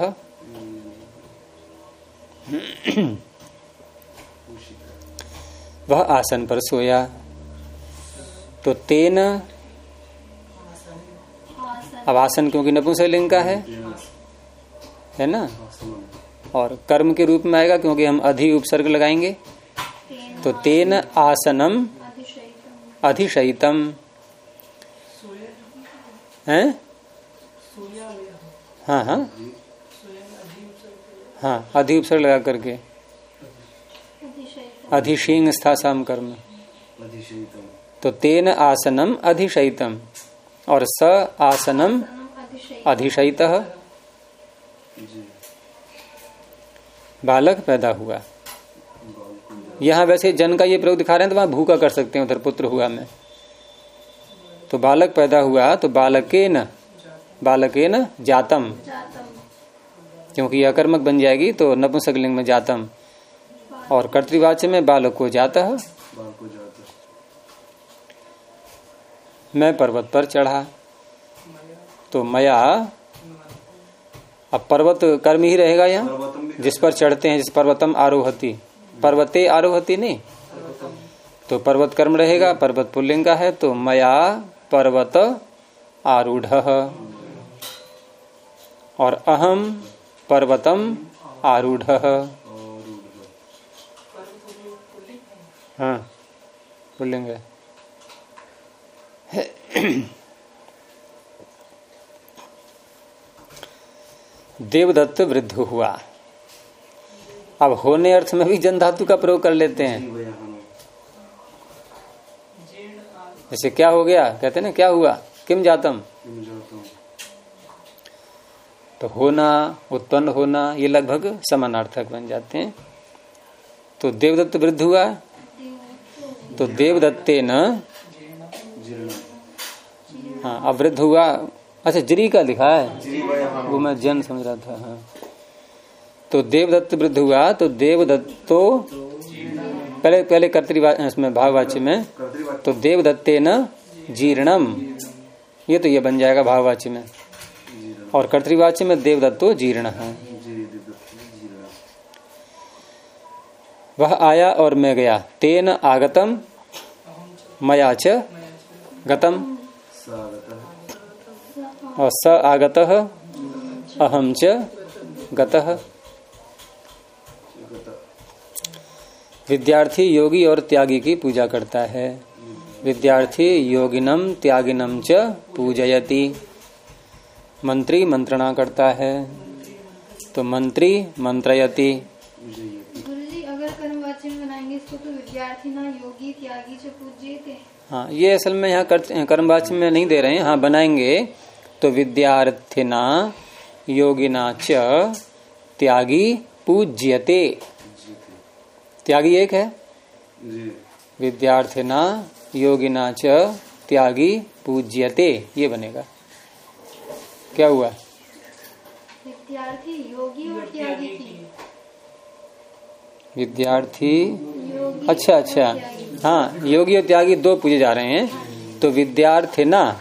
Speaker 1: वह आसन पर सोया तो तेन अब आसन क्योंकि नपुंसकलिंग का है? है ना? और कर्म के रूप में आएगा क्योंकि हम अधि उपसर्ग लगाएँगे। तो तेन आसनम
Speaker 3: अधिशयितम।
Speaker 1: अधिशयितम है? हाँ हाँ। हाँ अधि उपसर्ग लगा करके।
Speaker 3: अधिशयितम।
Speaker 1: अधिशींग स्था साम कर्म।
Speaker 2: अधिशयितम।
Speaker 1: तो तेन आसनम अधिशयितम। और स आसनम अधिशयित बालक पैदा हुआ। यहाँ वैसे जन का ये प्रयोग दिखा रहे हैं तो वहाँ भू का कर सकते हैं उधर पुत्र हुआ में। तो बालक पैदा हुआ तो बालके न बालके न जातम। क्योंकि यह कर्मक बन जाएगी तो नपुंसकलिंग में जातम। और कर्तृवाच्य में बालक को जाता है।
Speaker 2: जाता
Speaker 1: मैं पर्वत पर चढ़ा। तो मया अब पर्वत कर्म ही रहेगा यहाँ? जिस पर चढ़ते हैं जिस पर्वतम आरोहती। पर्वते आरोहती नहीं? तो पर्वत कर्म रहेगा पर्वत पुल्लिंग का है तो मया पर्वत आरूढ़। और अहम पर्वतम आरूढ़। हाँ पुल्लिंग है। देवदत्त वृद्ध हुआ। अब होने अर्थ में भी जन धातु का प्रयोग कर लेते हैं। जैसे क्या हो गया? कहते ना, क्या हुआ? किम जातम? तो होना, उत्पन्न होना, ये लगभग समानार्थक बन जाते हैं। तो देवदत्त वृद्ध हुआ। तो देवदत्ते न हाँ अब वृद्ध हुआ। अच्छा जरी का लिखा है? वो मैं जन समझ रहा था हाँ। तो देवदत्त वृद्ध हुआ तो देवदत्तो पहले पहले कर्तृवा इसमें भाववाच्य में तो देवदत्ते न जीर्णम। ये तो ये बन जाएगा भाववाच्य में। और कर्तृवाच्य में देवदत्तो जीर्ण है।
Speaker 2: जीर्ण।
Speaker 1: वह आया और मैं गया। तेन आगतम मयाच गतम। और स आगत अहम च गतः। विद्यार्थी योगी और त्यागी की पूजा करता है। विद्यार्थी योगिनम त्यागिनम च पूजयति। मंत्री मंत्रणा करता है। तो मंत्री मंत्रयति।
Speaker 3: तो विद्यार्थी ना योगी त्यागी च पूज्य थे
Speaker 1: हाँ ये असल में यहाँ कर, कर्मवाच्य में नहीं दे रहे हैं। हाँ बनाएँगे। तो विद्यार्थिना योगिना च त्यागी पूज्यते। त्यागी एक है?
Speaker 2: जी।
Speaker 1: विद्यार्थिना योगिना च त्यागी पूज्यते ये बनेगा। क्या हुआ?
Speaker 3: विद्यार्थी योगी और त्यागी की।
Speaker 1: विद्यार्थी अच्छा अच्छा। हाँ योगी और त्यागी दो पूजे जा रहे हैं। तो विद्यार्थिना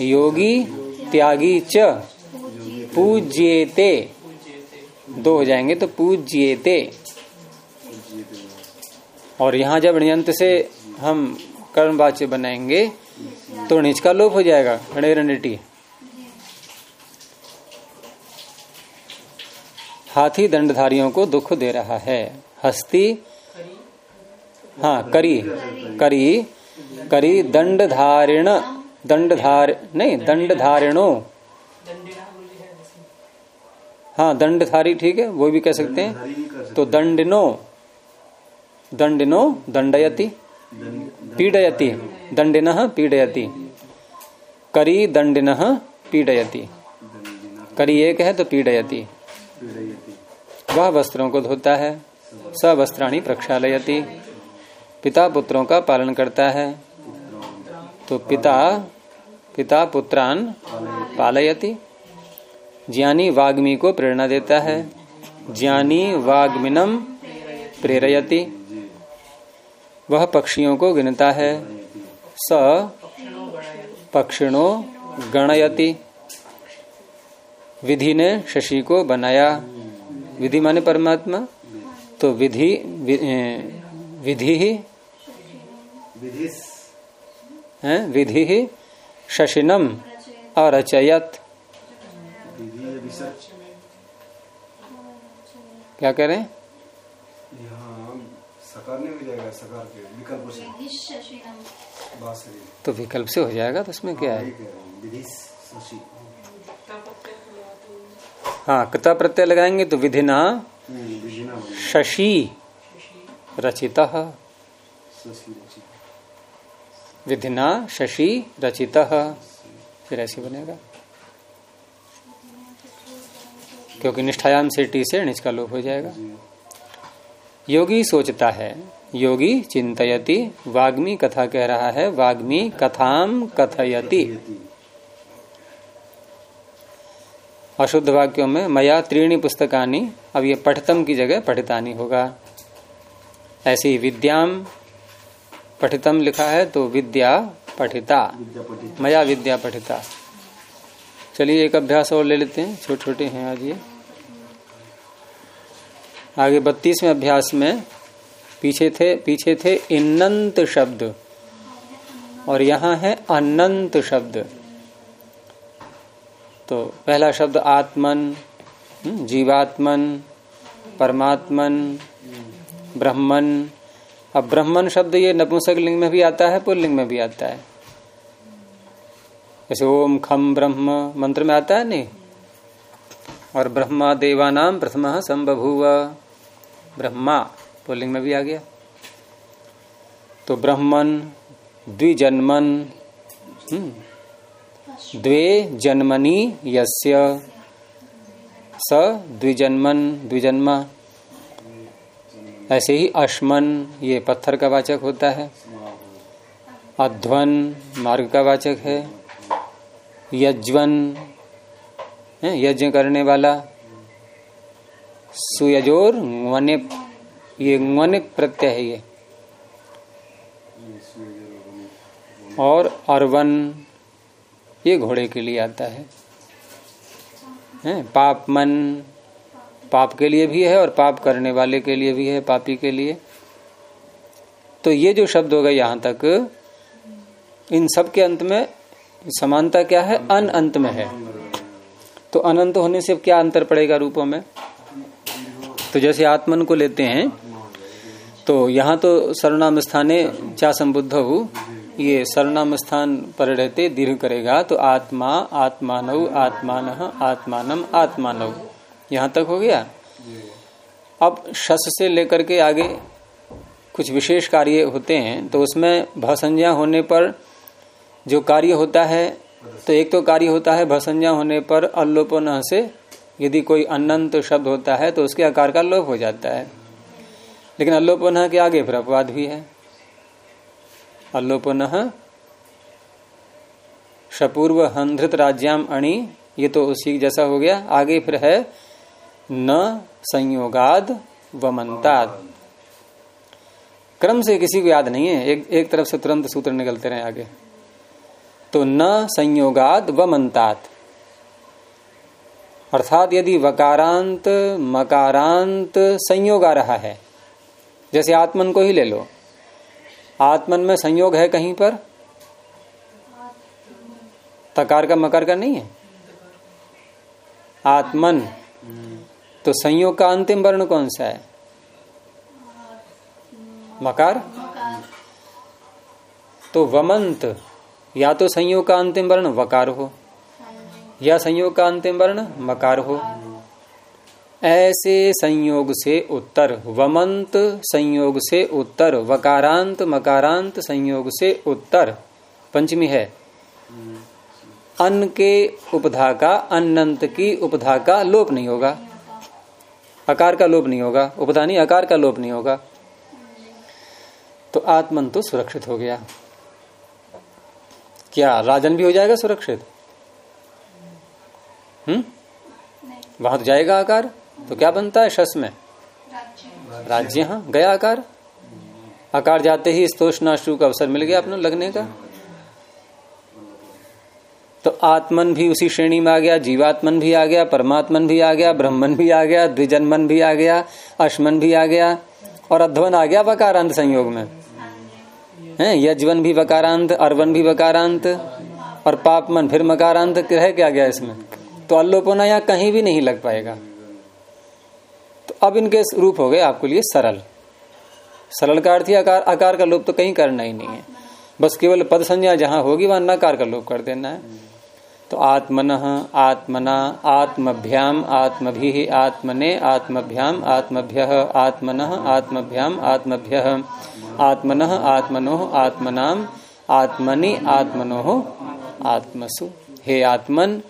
Speaker 1: योगी त्यागी च पूज्येते। दो हो जाएँगे तो पूज्येते। और यहाँ जब ऋयंत से हम कर्मवाच्य बनाएँगे तो णिच का लोप हो जाएगा रणेरनिटी हाथी दंडधारियों को दुख दे रहा है। हस्ती हाँ करी करी करी दंडधारिण। दंडधार नहीं दंडधारिणो। हाँ दंडधारी ठीक है वो भी कह सकते हैं। तो दंडिनो दंडिनो दंडयति पीडयति दंडिन पीडयति। करी दंडिन पीडयति। करी एक है तो पीडयति।
Speaker 2: पीड़यति।
Speaker 1: वह वस्त्रों को धोता है स वस्त्राणी प्रक्षालयति। पिता पुत्रों का पालन करता है। तो पिता पिता पुत्रान पालयति। ज्ञानी वाग्मी को प्रेरणा देता है। ज्ञानी वाग्मिनम प्रेरयति। वह पक्षियों को गिनता है। स पक्षिणो गणयति। विधि ने शशि को बनाया। विधि माने परमात्मा। तो विधि विधि ही है? विधि ही शशिनम अरचयत क्या कह रहे हैं? तो विकल्प से हो जाएगा तो उसमें क्या है?
Speaker 2: हैं
Speaker 1: कृता प्रत्यय लगाएँगे तो विधिना शशि रचित। विधिना शशि रचित। फिर ऐसे बनेगा। क्योंकि निष्ठायाम से टी से निच का लोप हो जाएगा। योगी सोचता है, योगी चिंतयति, वाग्मी कथा कह रहा है, वाग्मी कथाम कथयति। अशुद्ध वाक्यों में मया त्रीणी पुस्तकानी, अब ये पठतम की जगह पठितानी होगा। ऐसी विद्याम पठितम लिखा है तो विद्या पठिता। मया विद्या पठिता। चलिए एक अभ्यास और ले लेते हैं छोटे छोटे हैं आज ये। आगे बत्तीसवें अभ्यास में पीछे थे पीछे थे इन्नंत शब्द। और यहाँ है अनंत शब्द। तो पहला शब्द आत्मन हम्म, जीवात्मन परमात्मन ब्रह्मन अब ब्रह्मन शब्द ये नपुंसक लिंग में भी आता है पुल्लिंग में भी आता है। जैसे ओम खम ब्रह्म मंत्र में आता है नहीं? और ब्रह्मा देवानाम प्रथम संबभूव। ब्रह्मा पुल्लिंग में भी आ गया। तो ब्रह्मन द्विजन्मन हम्म, द्वे जन्मनि यस्य स द्विजन्मन द्विजन्मा। ऐसे ही अश्मन, ये पत्थर का वाचक होता है। अध्वन मार्ग का वाचक है। यज्वन यज्ञ करने वाला। सुयजोर ङने ये ङनिक प्रत्यय है ये। और अरवन, ये घोड़े के लिए आता है। हैं पाप मन पाप के लिए भी है और पाप करने वाले के लिए भी है, पापी के लिए। तो ये जो शब्द हो गए यहाँ तक, इन सब के अंत में समानता क्या है? अन अंत में है। तो अनंत होने से क्या अंतर पड़ेगा रूपों में? तो जैसे आत्मन को लेते हैं तो यहाँ तो सर्वनाम स्थाने चा संबुद्ध हो ये सर्वनाम स्थान पर रहते, दीर्घ करेगा तो आत्मा आत्मानव आत्मान आत्मानम आत्मानव यहाँ तक हो गया। अब शस से लेकर के आगे कुछ विशेष कार्य होते हैं तो उसमें भसंज्ञा होने पर जो कार्य होता है तो एक तो कार्य होता है भसंज्ञा होने पर अल्लोपन से यदि कोई अनंत शब्द होता है तो उसके आकार का लोप हो जाता है। लेकिन अल्लोपन के आगे फिर अपवाद भी है। अल्लोपन सपूर्व हंधृत राज्याम अणि ये तो उसी जैसा हो गया। आगे फिर है न संयोगाद वमंताद। क्रम से किसी को याद नहीं है, एक एक तरफ़ से तुरंत सूत्र निकलते रहे आगे। तो न संयोगाद वमंतात अर्थात यदि वकारांत, मकारांत संयोग आ रहा है, जैसे आत्मन को ही ले लो। आत्मन में संयोग है कहीं पर? तकार का मकार का नहीं है। आत्मन। तो संयोग का अंतिम वर्ण कौन सा है? मकार? तो वमंत, या तो संयोग का अंतिम वर्ण वकार हो, या संयोग का अंतिम वर्ण मकार हो। ऐसे संयोग से उत्तर, वमंत संयोग से उत्तर, वकारांत मकारांत संयोग से उत्तर। पंचमी है। अन्न के उपधा का अनंत की उपधा का लोप नहीं होगा। अकार का लोभ नहीं होगा। उपधा नहीं अकार का लोप नहीं होगा। तो आत्मन तो सुरक्षित हो गया। क्या राजन भी हो जाएगा सुरक्षित? हम्म? वहाँ तो जाएगा आकार। तो क्या बनता है शस में? राज्य। हाँ गया आकार। आकार जाते ही स्तोषनाशु का अवसर मिल गया अपना लगने का। तो आत्मन भी उसी श्रेणी में आ गया, जीवात्मन भी आ गया, परमात्मन भी आ गया, ब्रह्मन भी आ गया, द्विजन्मन भी आ गया, अश्मन भी आ गया और अध्वन आ गया वकारांत संयोग में। है, यजवन भी वकारांत, अरवन भी वकारांत और पापमन फिर मकारांत, रह क्या गया इसमें? तो अल्लोपना यहाँ कहीं भी नहीं लग पाएगा। तो अब इनके रूप हो गए आपके लिए सरल। सरल का अर्थ आकार आकार का लोप तो कहीं करना ही नहीं है। बस केवल पद संज्ञा जहाँ होगी वहाँ नकार का लोप कर देना है। तो आत्मन, आत्मना, आत्मभ्याम, आत्मभि, आत्मने, आत्मभ्याम, आत्मभ्य, आत्मन, आत्मभ्याम, आत्मभ्य। आत्मन, आत्मनो, आत्मनाम, आत्मनि, आत्मनो, आत्मसु। हे आत्मन,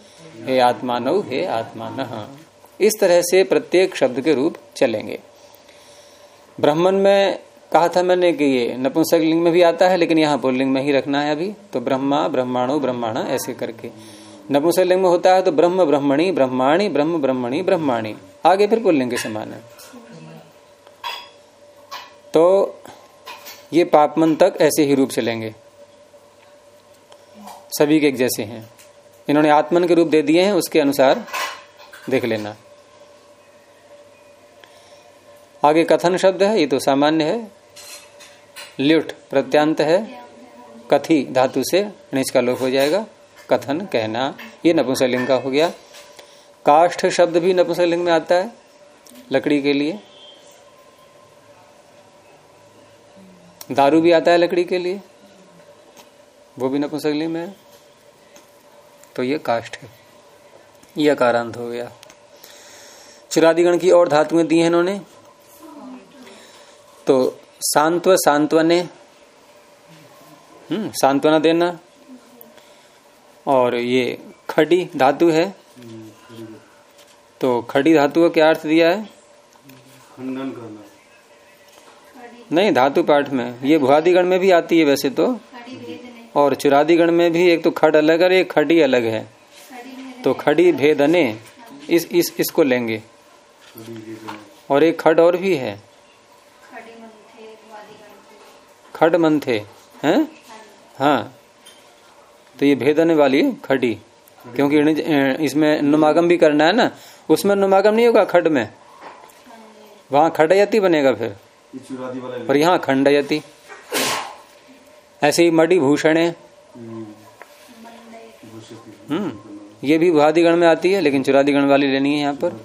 Speaker 1: हे आत्मानव हे आत्मान। इस तरह से प्रत्येक शब्द के रूप चलेंगे। ब्राह्मण में कहा था मैंने कि ये नपुंसक लिंग में भी आता है, लेकिन यहाँ पुल्लिंग में ही रखना है अभी। तो ब्रह्मा, ब्रह्माणु, ब्रह्माणा, ऐसे करके। नपुंसक लिंग में होता है तो ब्रह्म ब्रह्मणी, ब्रह्माणी, ब्रह्म ब्रह्मणी, ब्रह्माणी। आगे फिर पुल्लिंग के समान है। तो ये पापमन तक ऐसे ही रूप से लेंगे। सभी के एक जैसे हैं। इन्होंने आत्मन के रूप दे दिए हैं, उसके अनुसार देख लेना। आगे कथन शब्द है, ये तो सामान्य है। ल्युट प्रत्यांत है। कथी धातु से निच का लोप हो जाएगा। कथन, कहना, ये नपुंसकलिंग का हो गया। काष्ठ शब्द भी नपुंसकलिंग में आता है, लकड़ी के लिए। दारू भी आता है लकड़ी के लिए, वो भी नपुंसकलिंग में। तो ये काष्ठ है, ये अकारांत हो गया। चुरादिगण की और धातुएँ दी हैं इन्होंने। तो सांत्व, सांत्वने। हम्म सांत्वना देना। और ये खड़ी धातु है। तो खड़ी धातु का क्या अर्थ दिया है?
Speaker 2: खंडन करना।
Speaker 1: नहीं धातु पाठ में। ये भुआदिगण में भी आती है वैसे तो। और चुरादिगण में भी एक तो खड़ अलग है एक खड़ी अलग है। तो खड़ी भेदने इस इस इसको लेंगे। और एक खड और भी है। खड मंथे हैं। हाँ। तो ये भेदने वाली खड़ी क्योंकि इसमें नुमागम भी करना है ना, उसमें नुमागम नहीं होगा खड में? वहाँ खडयति बनेगा फिर। और यहाँ खंडयति। ऐसे ही मडी भूषण। हम्म ये भी भुआदिगण में आती है, लेकिन चुरादिगण वाली लेनी है यहाँ पर।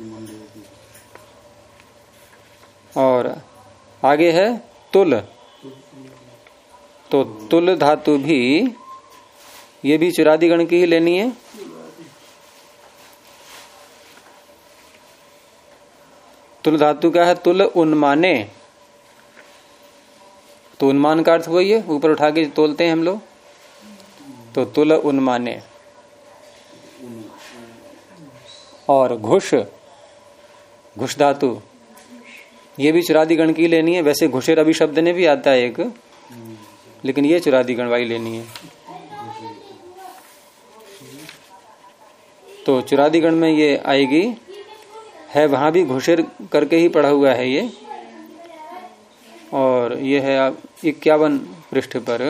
Speaker 1: और आगे है तुल। तो तुल धातु भी ये भी चुरादिगण की ही लेनी है। तुल धातु का है? तुल उन्माने। तो उन्मान का अर्थ वही है, ऊपर उठा के तोलते हैं हम लोग। तो तुल उन्माने। और घुष घुष धातु। ये भी चुरादी गण की लेनी है। वैसे घुषेर अभी शब्द ने भी आता है एक। लेकिन ये चुरादिगण वाली लेनी है। तो चुरादिगण में ये आएगी। है, वहाँ भी घुषेर करके ही पढ़ा हुआ है ये। और ये है आप इक्यावन पृष्ठ पर।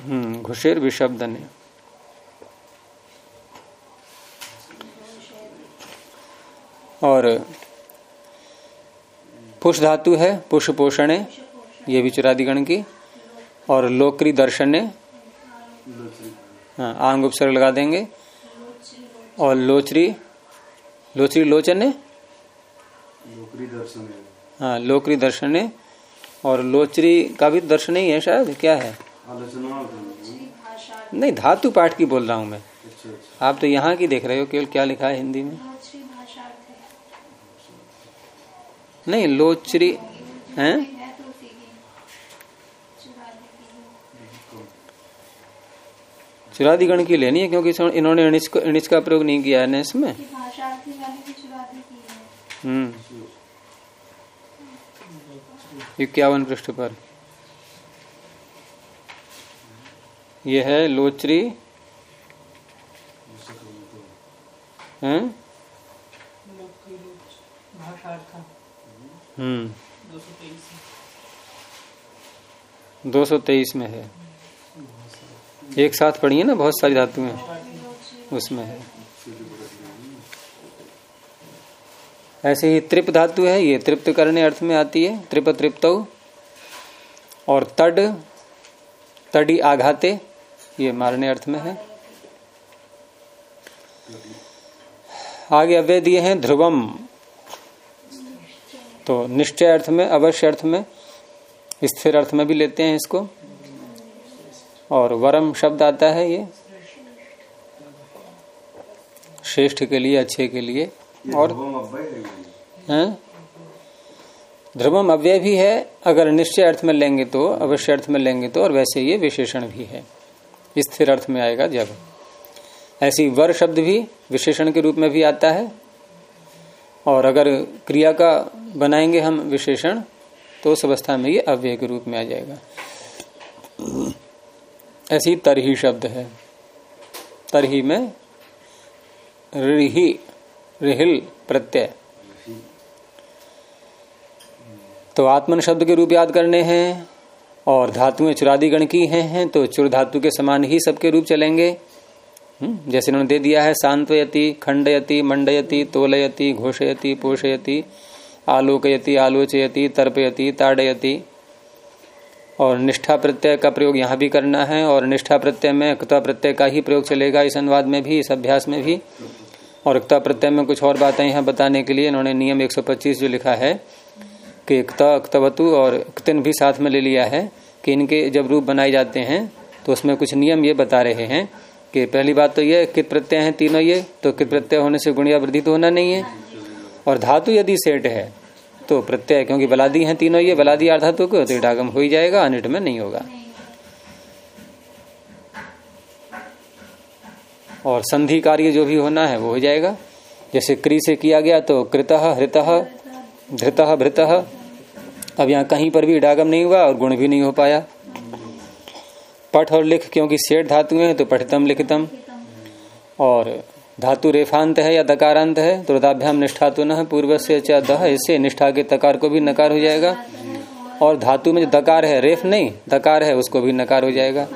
Speaker 1: हम्म घुषेर ने और पुष धातु है, पुष पोषण ये भी चुरादिगण की। और लोकरी दर्शने हाँ आंग उपसर्ग लगा देंगे। और लोचरी लोचरी लोचन?
Speaker 2: दर्शन है।
Speaker 1: हाँ लोकरी दर्शने। और लोचरी का भी दर्शन ही है शायद? क्या है?
Speaker 2: है।
Speaker 1: नहीं धातु पाठ की बोल रहा हूँ मैं।
Speaker 2: अच्छा अच्छा।
Speaker 1: आप तो यहाँ की देख रहे हो केवल क्या लिखा है हिंदी में? नहीं लोचरी हैं
Speaker 3: है तो उसी की चुराने की
Speaker 1: चुरादिगण की लेनी है क्योंकि इन्होंने अणिच को- प्रयोग नहीं किया है ना इसमें।
Speaker 3: है।
Speaker 1: हम्म। इक्यावन पृष्ठ पर। यह है लोचरी। हैं? हम्म। दो सौ तेईस में है। एक साथ पढ़ी है ना बहुत सारी धातुएँ उसमें है। ऐसे ही त्रिप धातु है, ये तृप्त करने अर्थ में आती है त्रिप तृप्त। और तड, तडी आघाते, ये मारने अर्थ में है। आगे अव्यय दिए हैं, ध्रुवम। तो निश्चय अर्थ में, अवश्य अर्थ में, स्थिर अर्थ में भी लेते हैं इसको। और वरम शब्द आता है ये। श्रेष्ठ के लिए अच्छे के लिए। और
Speaker 2: ध्रुवम अव्यय ये।
Speaker 1: हैं? ध्रुवम अव्यय भी है अगर निश्चय अर्थ में लेंगे तो अवश्य अर्थ में लेंगे तो और वैसे ये विशेषण भी है। स्थिर अर्थ में आएगा जब। ऐसी वर शब्द भी विशेषण के रूप में भी आता है। और अगर क्रिया का बनाएँगे हम विशेषण तो उस अवस्था में ये अव्यय के रूप में आ जाएगा। ऐसी तरही शब्द है। तरही में रिही रिहिल प्रत्यय। तो आत्मन शब्द के रूप याद करने हैं और धातुएँ चुरादिगण की हैं हैं तो चुर धातु के समान ही सबके रूप चलेंगे। हम्म, जैसे इन्होंने दे दिया है सांत्वयति खंडयति मंडयति तोलयति घोषयति पोषयति आलोकयति आलोचयति तर्पयति ताड़यति। और निष्ठा प्रत्यय का प्रयोग यहाँ भी करना है और निष्ठा प्रत्यय में क्ता प्रत्यय का ही प्रयोग चलेगा इस अनुवाद में भी, इस अभ्यास में भी। और क्ता प्रत्यय में कुछ और बातें यहाँ बताने के लिए इन्होंने नियम 125 जो लिखा है कि क्ता अक्तवतु और क्तिन भी साथ में ले लिया है कि इनके जब रूप बनाए जाते हैं तो उसमें कुछ नियम ये बता रहे हैं कि पहली बात तो ये कित प्रत्यय है तीनों ये तो कित प्रत्यय होने से गुणिया वृद्धि तो होना नहीं है। और धातु यदि सेठ है तो प्रत्यय, क्योंकि बलादी हैं तीनों ये, बलादी आर धातु को तो इडागम हो ही जाएगा, अनिट में नहीं होगा। और संधि कार्य जो भी होना है, वो हो जाएगा। जैसे क्री से किया गया तो कृत, हृत, धृत, भृत। अब यहाँ कहीं पर भी इडागम नहीं हुआ और गुण भी नहीं हो पाया। पठ और लिख, क्योंकि सेठ धातु है तो पठितम, लिखितम। और धातु रेफांत है या दकारांत है तो निष्ठा तो न पूर्व से च दह इससे निष्ठा के तकार को भी नकार हो जाएगा। और धातु में जो दकार है, रेफ नहीं दकार है, उसको भी नकार हो जाएगा।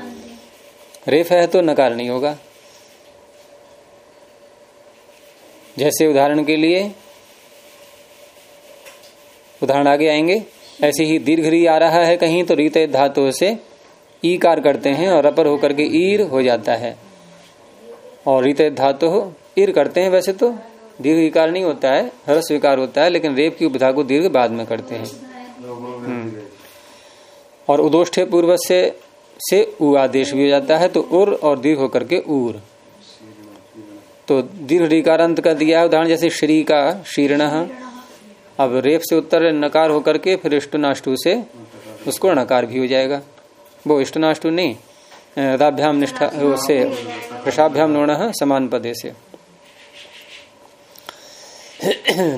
Speaker 1: रेफ है तो नकार नहीं होगा। जैसे उदाहरण के लिए, उदाहरण आगे आएँगे। ऐसे ही दीर्घ री आ रहा है कहीं तो रीत धातु से ई कार करते हैं और अपर होकर के ईर हो जाता है। और रीत धातु ईर करते हैं वैसे तो। दीर्घ इकार नहीं होता है हर्ष विकार होता है, लेकिन रेप की उपधा को दीर्घ बाद में करते हैं।
Speaker 2: हम्म।
Speaker 1: और उदोष्ठे पूर्व से से उ आदेश भी हो जाता है तो उर और दीर्घ होकर के ऊर। तो दीर्घ रीकारांत का दिया उदाहरण, जैसे श्री का शीर्ण। अब रेप से उत्तर, नकार होकर के फिर इष्टनाष्टु से, उसको नकार भी हो जाएगा। वो इष्टनाष्टु नहीं राभ्याम निष्ठा से प्रसाभ्याम नोण समान पदे से।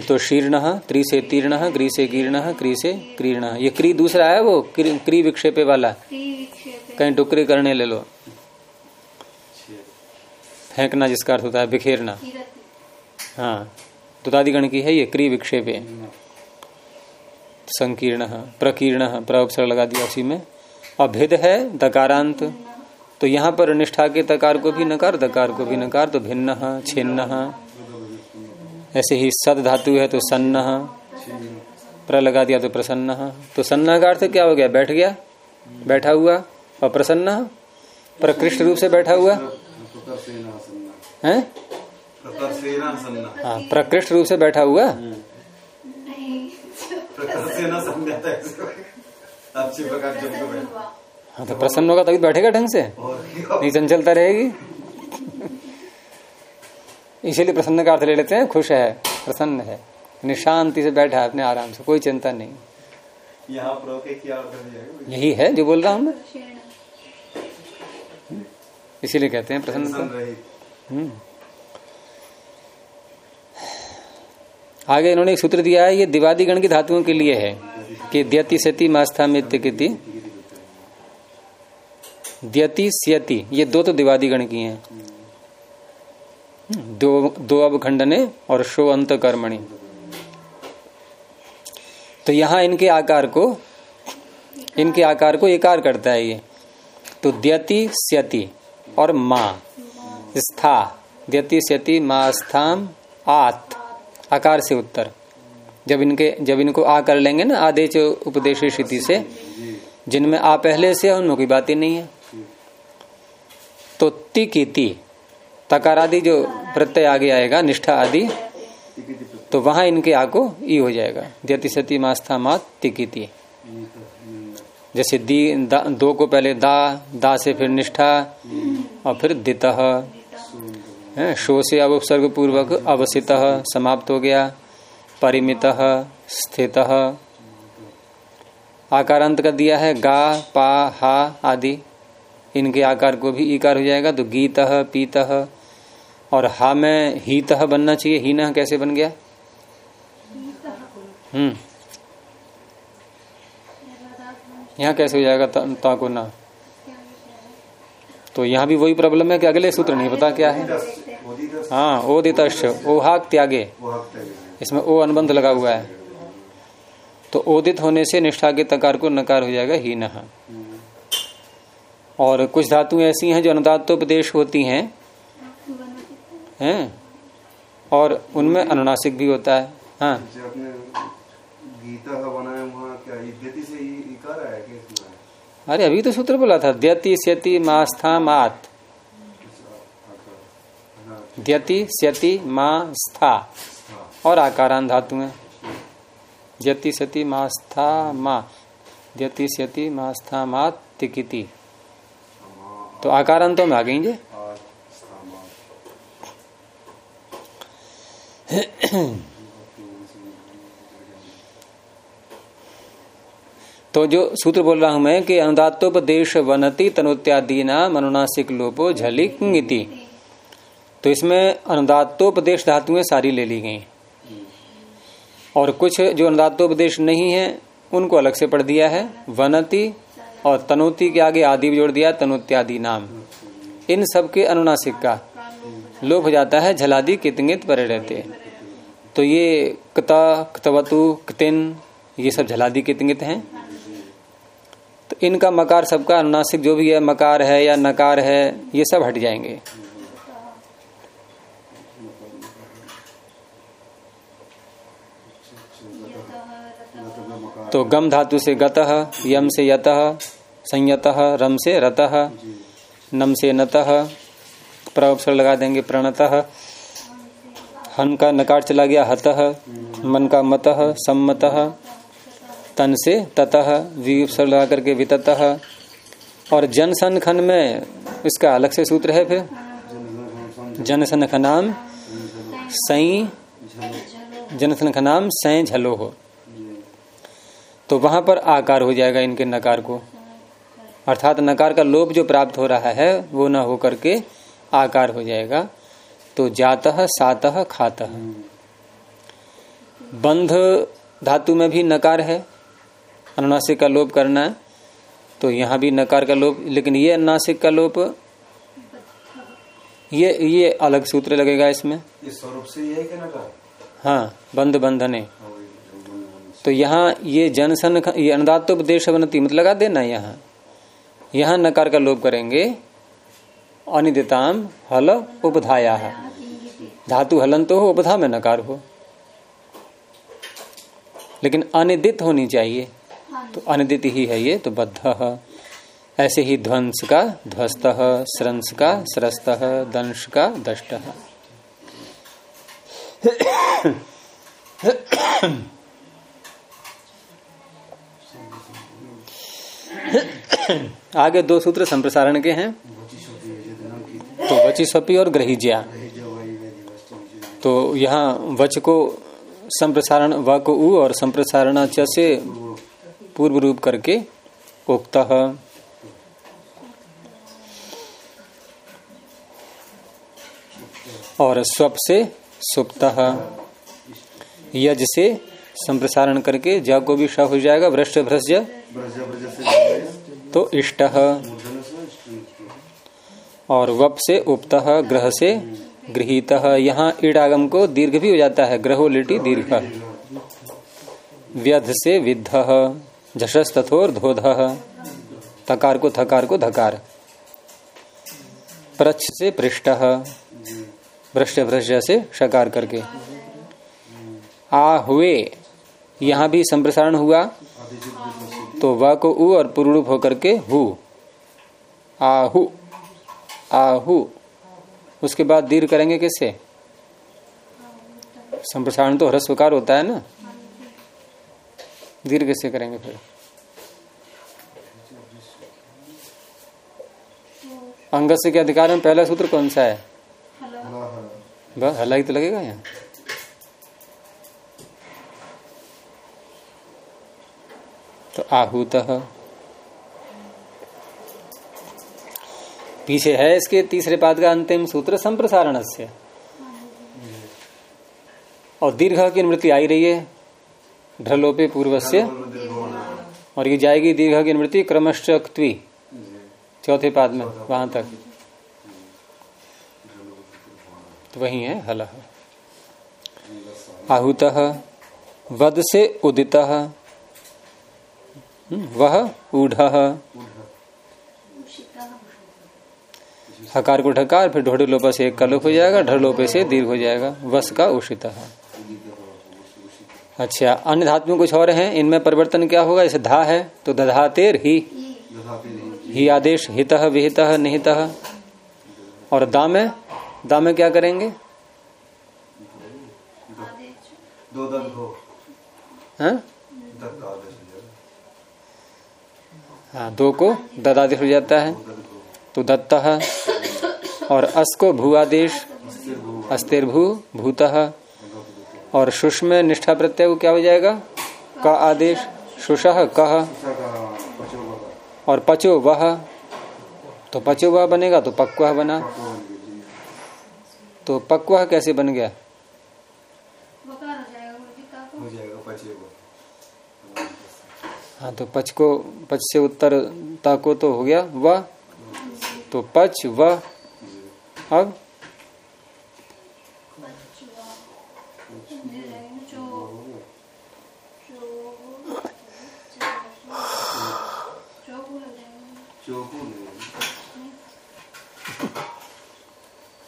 Speaker 1: तो शीर्ण त्रि से तीर्ण ग्री से कीर्ण क्री से क्रीर्ण। ये क्री दूसरा है वो क्री, क्री विक्षेपे वाला। कहीं टुकड़ी करने ले लो। फेंकना जिसका अर्थ होता है बिखेरना। हाँ दुतादिगण की है ये क्री विक्षेपे। संकीर्ण प्रकीर्ण प्रअवसर लगा दिया उसी में। अभिद है दकारांत। तो यहाँ पर निष्ठा के तकार को भी नकार दकार को भी नकार तो भिन्न छिन्न। ऐसे ही सद धातु है तो सन्न। प्र लगा दिया तो प्रसन्न। तो सन्ना का अर्थ क्या हो गया? बैठ गया बैठा हुआ और प्रसन्न? प्रकृष्ट रूप से बैठा हुआ। है? हाँ प्रकृष्ट रूप से बैठा हुआ।
Speaker 2: अच्छी प्रकार जब बैठा।
Speaker 1: हाँ तो प्रसन्न होगा तभी बैठेगा ढंग से। नहीं चंचलता रहेगी। इसीलिए प्रसन्न का अर्थ ले लेते हैं खुश है प्रसन्न है यानी शांति से बैठा है अपने आराम से कोई चिंता नहीं।
Speaker 2: यहाँ प्रो के क्या अर्थ है
Speaker 1: यही है जो बोल रहा हूँ मैं। इसीलिए कहते हैं प्रसन्न हम्म। आगे इन्होंने एक सूत्र दिया है ये दिवादी गण की धातुओं के लिए है कि द्यति सती मास्था मित्य किति। द्यति स्यति। ये दो तो दिवादी गण की हैं। दो दो अब खंडने और शो अंत कर्मणि। तो यहाँ इनके आकार को, इनके आकार को एकार करता है ये। तो द्यति स्यति और माँ। स्था। द्यति स्यति, माँ स्थाम, आत। आकार से उत्तर। जब इनके, जब इनको आ कर लेंगे ना, आदेश उपदेश स्थिति से, जिनमें आ पहले से उनमें कोई बात ही नहीं है। तो ति की ति तकार आदि जो प्रत्यय आगे आएगा निष्ठा आदि तो वहाँ इनके आ को ई हो जाएगा। द्यति सती मास्था मात तिकिति जैसे दी दा, को पहले दा दा से फिर निष्ठा और फिर दित। शो से अब उपसर्ग पूर्वक अवसित समाप्त हो गया। परिमित स्थित। आकारांत का दिया है गा पा हा आदि। इनके आकार को भी इकार हो जाएगा तो गीत पीत और हा में हीत बनना चाहिए हीना कैसे बन गया? हम्म। यहाँ कैसे हो जाएगा ता, को ना? तो यहाँ भी वही प्रॉब्लम है कि अगले सूत्र नहीं पता क्या है। हाँ ओ त्यागे
Speaker 2: वो हक तय
Speaker 1: इसमें ओ अनुबंध लगा हुआ है। तो ओदित होने से निष्ठा के तकार को नकार हो जाएगा हीन। और कुछ धातुएँ ऐसी हैं जो अनुदातोपदेश होती हैं। हैं? और उनमें अनुनासिक भी होता है। हाँ।
Speaker 2: ही?
Speaker 1: अरे अभी तो सूत्र बोला था द्यति स्यति मास्था मात।
Speaker 2: हाँ,
Speaker 1: द्यति स्यति मा स्था। और आकारान धातु में द्यति सती मास्था मा। द्यति स्यति मास्था मात तिकिति। तो आकारांतों में आ गई जे तो जो सूत्र बोल रहा हूँ मैं कि अनुदातोपदेश वनति तनुत्यादि नाम अनुनासिक लोपो झलिंगिति तो इसमें अनुदातोपदेश धातुएँ सारी ले ली गई। और कुछ जो अनुदातोपदेश नहीं है, उनको अलग से पढ़ दिया है। वनति और तनुति के आगे आदि भी जोड़ दिया, तनुत्यादि नाम। इन सब के अनुनासिक का लोप हो जाता है, झलादि कितंगित परे रहते तो ये कता, कतवतु, कतिन, ये सब झलादि कितंगित हैं। तो इनका मकार सबका अनुनासिक, जो भी है, मकार है या नकार है, ये सब हट जाएँगे। तो गम धातु से गतः, यम से यतः, संयतः, रम से रतः, नम से नतः प्रअवसर लगा देंगे प्रणतः, हन का नकार चला गया हतः, मन का मतः, सम्मतः, तन से ततः वी उपसर्ग लगा करके विततः, और जन सन खन में इसका अलग से सूत्र है फिर? जन सन खनाम सई जन सन खनाम सै झलो हो तो वहाँ पर आकार हो जाएगा इनके नकार को। अर्थात नकार का लोप जो प्राप्त हो रहा है वो न हो करके आकार हो जाएगा। तो जातः सात खात। बंध धातु में भी नकार है अनुनासिक का लोप करना है तो यहाँ भी नकार का लोप लेकिन ये अनुनासिक का लोप ये ये अलग सूत्र लगेगा इसमें।
Speaker 2: ये स्वरूप से ही है क्या नकार?
Speaker 1: हाँ बंध बंधने। तो यहाँ ये जनसन ये अनुदातोपदेश बनती मत लगा देना यहाँ। यहाँ नकार का लोप करेंगे। अनिदिताम हल उपधाया। धातु हलन तो हो, उपधा में नकार हो। लेकिन अनिदित होनी चाहिए। तो अनिदित ही है ये तो बद्ध। ऐसे ही ध्वंस का ध्वस्त, स्रंस का स्रस्त, दंश का दष्ट। आगे दो सूत्र संप्रसारण के हैं। तो वची स्वपी और ग्रहिज्या। तो यहाँ वच को संप्रसारण, व को उ और संप्रसारण से पूर्व रूप करके उक्त और स्वप से सुप्त यज से संप्रसारण करके ज को भी श हो जाएगा भ्रष्ट भ्रष्ट। तो इष्ट। और वप से उपत, ग्रह से गृहित। यहाँ ईडागम को दीर्घ भी हो जाता है, ग्रहो लिटी दीर्घ। व्यध से विद्ध झषस तथोर धोध। तकार को थकार को धकार। प्रच्छ से पृष्ठ, भ्रष्ट भ्रष्ट से शकार करके। आ हुए, यहाँ भी संप्रसारण हुआ। तो व को उ और पूर्व होकर के हु। आहु। आहु। उसके बाद दीर्घ करेंगे कैसे? संप्रसारण तो ह्रस्वकार होता है ना? दीर्घ कैसे करेंगे फिर। अंग से के अधिकार में पहला सूत्र कौन सा है?
Speaker 3: हला
Speaker 1: ही तो लगेगा यहाँ। तो आहूत। पीछे है इसके तीसरे पाद का अंतिम सूत्र संप्रसारण से और दीर्घ की निवृत्ति आई रही है, ढलोपे पूर्व से और ये जाएगी दीर्घ की निवृत्ति क्रमश्च चौथे पाद में, वहाँ तक। तो वही है हल आहुत, वद से उदित। वह ऊढ़। हकार को ढकार फिर ढोड़े लोपा से एक का लोप हो जाएगा ढर लोपे से दीर्घ हो जाएगा। वस का उषित। अच्छा अन्य धातु में कुछ और है? इनमें परिवर्तन क्या होगा? जैसे धा है तो दधातेर ही। ही आदेश हित विहित निहित। और दा में? दा में क्या करेंगे?
Speaker 3: आदेश
Speaker 2: दो दंत हो
Speaker 1: हाँ
Speaker 2: दत्त आदेश हो जाएगा।
Speaker 1: हाँ दो को ददादेश हो जाता है। तो दत्त और अस को भू आदेश
Speaker 2: अस्थिर भू
Speaker 1: भूत और सुष्म निष्ठा प्रत्यय को क्या हो जाएगा? क आदेश, शुष कह और पचो वह तो पचो वह बनेगा तो पक्व बना। तो पक्व कैसे बन गया
Speaker 3: बकार हो जाएगा उर्जिता को
Speaker 2: हो जाएगा पचे को
Speaker 1: हाँ तो पच को, पच से उत्तर ता को तो हो गया वह तो पच वह अब?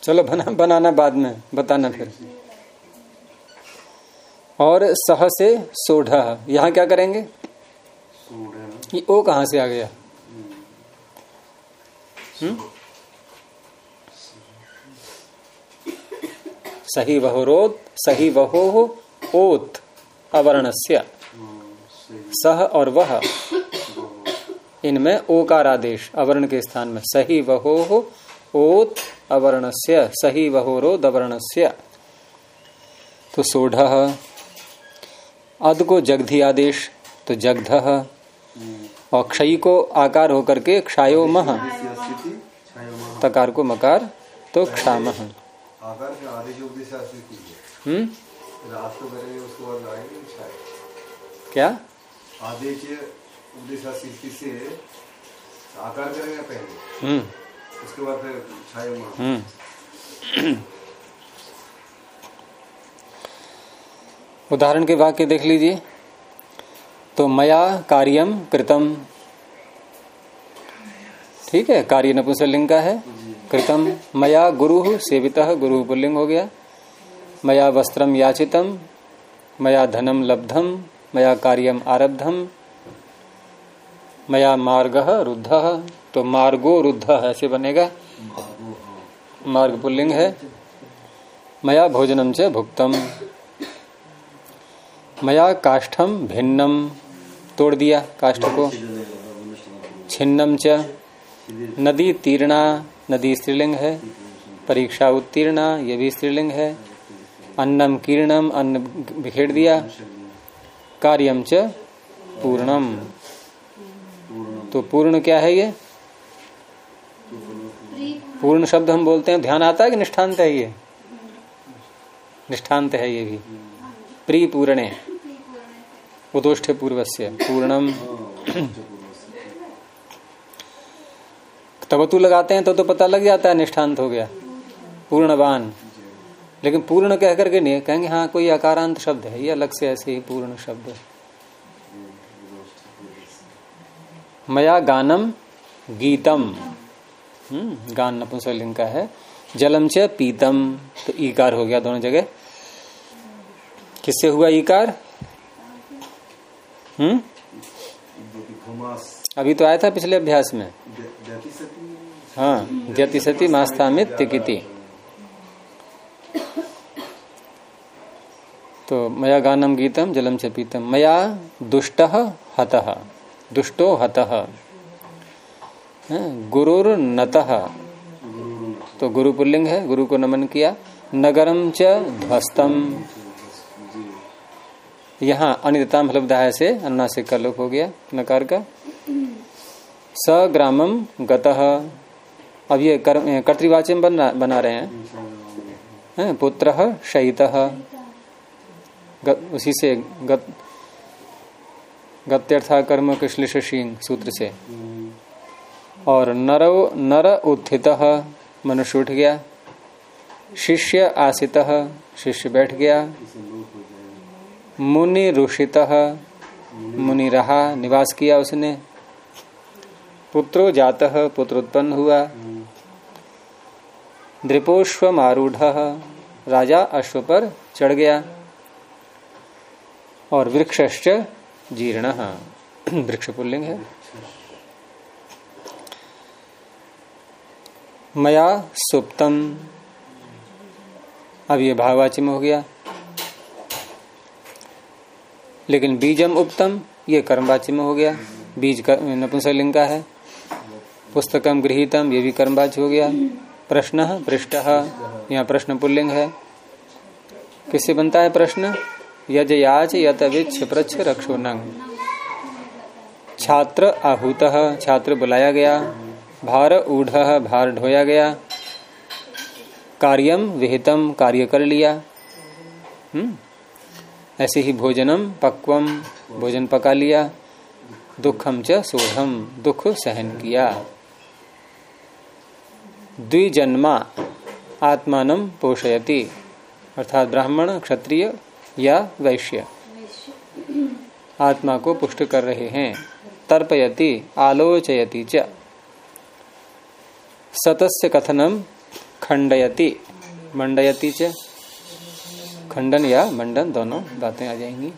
Speaker 1: चलो, बना, बनाना बाद में, बताना फिर। और सह से सोढ़, यहाँ क्या करेंगे? ये ओ कहाँ से आ गया? हम्म? सही वहोरोत सही वहो ओत अवर्णस्य।
Speaker 2: हम्म, सह
Speaker 1: और वह। इनमें ओकार आदेश अवर्ण के स्थान में। सही वहो ओत अवर्णस्य। सही वहोरो दवर्णस्य तो सोढ़। अद को जगधी आदेश तो जगध और क्षयी को आकार होकर के क्षायो मह तकार को मकार तो क्षामह
Speaker 2: आकार के आदेश उपदेश स्थिति है
Speaker 1: हम्म? क्या? हम्म। हम्म। उदाहरण के वाक्य देख लीजिए। तो मया कार्यम कृतम। ठीक है, कार्य नपुंसकलिंग का है। कृतम, मया गुरु सेविता, गुरु पुल्लिंग हो गया। मया वस्त्रम याचितम, मया धनम लब्धम, मया कार्यम आरब्धम, मया मार्ग रुद्ध। तो मार्गो रुद्ध ऐसे बनेगा। मार्ग पुल्लिंग है। मया भोजनम च भुक्तम। मया काष्ठम भिन्नम। तोड़ दिया काष्ठ को। छिन्नम च। नदी तीर्णा, नदी स्त्रीलिंग है। परीक्षा उत्तीर्णा, ये भी स्त्रीलिंग है। अन्नम कीर्णम, अन्न बिखेर दिया। कार्यम च पूर्णम। तो पूर्ण क्या है ये? पूर्ण शब्द हम बोलते हैं, ध्यान आता है कि निष्ठांत है ये? निष्ठांत है ये भी। प्री पूर्णे उदोष्ठ पूर्व से पूर्णम तबतु लगाते हैं तो तो पता लग जाता है, निष्ठांत हो गया, पूर्णवान। लेकिन पूर्ण कह करके नहीं, कहेंगे हाँ कोई अकारांत शब्द है, ये अलग से ऐसे ही पूर्ण शब्द है। मया गानम, गीतम। हम्म गान नपुंसकलिंग का है। जलम च पीतम तो ईकार हो गया दोनों जगह। किससे हुआ ईकार? हम्म? अभी तो आया था पिछले अभ्यास में। हाँ सती मास्तामित तिकिति। तो मया गानम गीतम जलम च पीतम मया दुष्ट हत। दुष्टो हत। गुरुर नत। तो गुरु पुल्लिंग है, गुरु को नमन किया। नगरम च ध्वस्तम। यहाँ अनितताम फलबदाय से अन्ना से का लोप हो गया, नकार का। स ग्रामम गतः। अब ये कर्तवाचन बना बना रहे हैं। है? पुत्र शयित। उसी से गत, गत्यर्था कर्म कृष्ण सूत्र से। और नर नर उत्थित, मनुष्य उठ गया। शिष्य आसित, शिष्य बैठ गया। मुनि ऋषित मुनि रहा निवास किया उसने। पुत्रो जात पुत्र उत्पन्न हुआ। द्रिपोष्व आरूढ़ राजा अश्व पर चढ़ गया और वृक्षश्च जीर्ण। वृक्ष पुल्लिंग है। मया सुप्तम। अब ये भाववाची में हो गया। लेकिन बीजम उपतम ये कर्मवाची में हो गया। बीज नपुंसकलिंग का है। पुस्तकम गृहितम, ये भी कर्मवाची हो गया। प्रश्न, पृष्ठ, यहाँ प्रश्न पुल्लिंग है। किससे बनता है प्रश्न? यज याच यत विच्छ प्रच्छ रक्षो नंग छात्र आहूत, छात्र बुलाया गया। भार ऊढ़, भार ढोया गया। कार्यम विहितम, कार्य कर लिया। हम्म ऐसे ही भोजनम पक्वम, भोजन पका लिया, दुखम च सोढ़म दुख सहन किया। द्विजन्मा, आत्मान पोषयति, अर्थात ब्राह्मण, क्षत्रिय या वैश्य। आत्मा को पुष्ट कर रहे हैं, तर्पयति, आलोचयति च। सतस्य कथनम खंडयति, मंडयति च। खंडन या मंडन, दोनों बातें आ जाएँगी।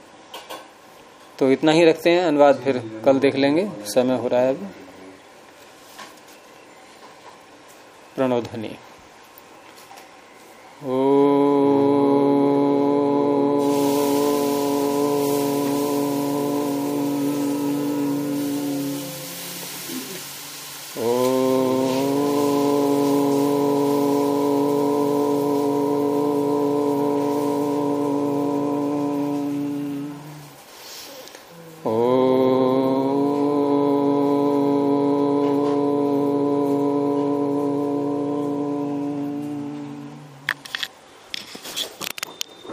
Speaker 1: तो इतना ही रखते हैं, अनुवाद फिर कल देख लेंगे। समय हो रहा है अभी प्रणोध्वनि ओ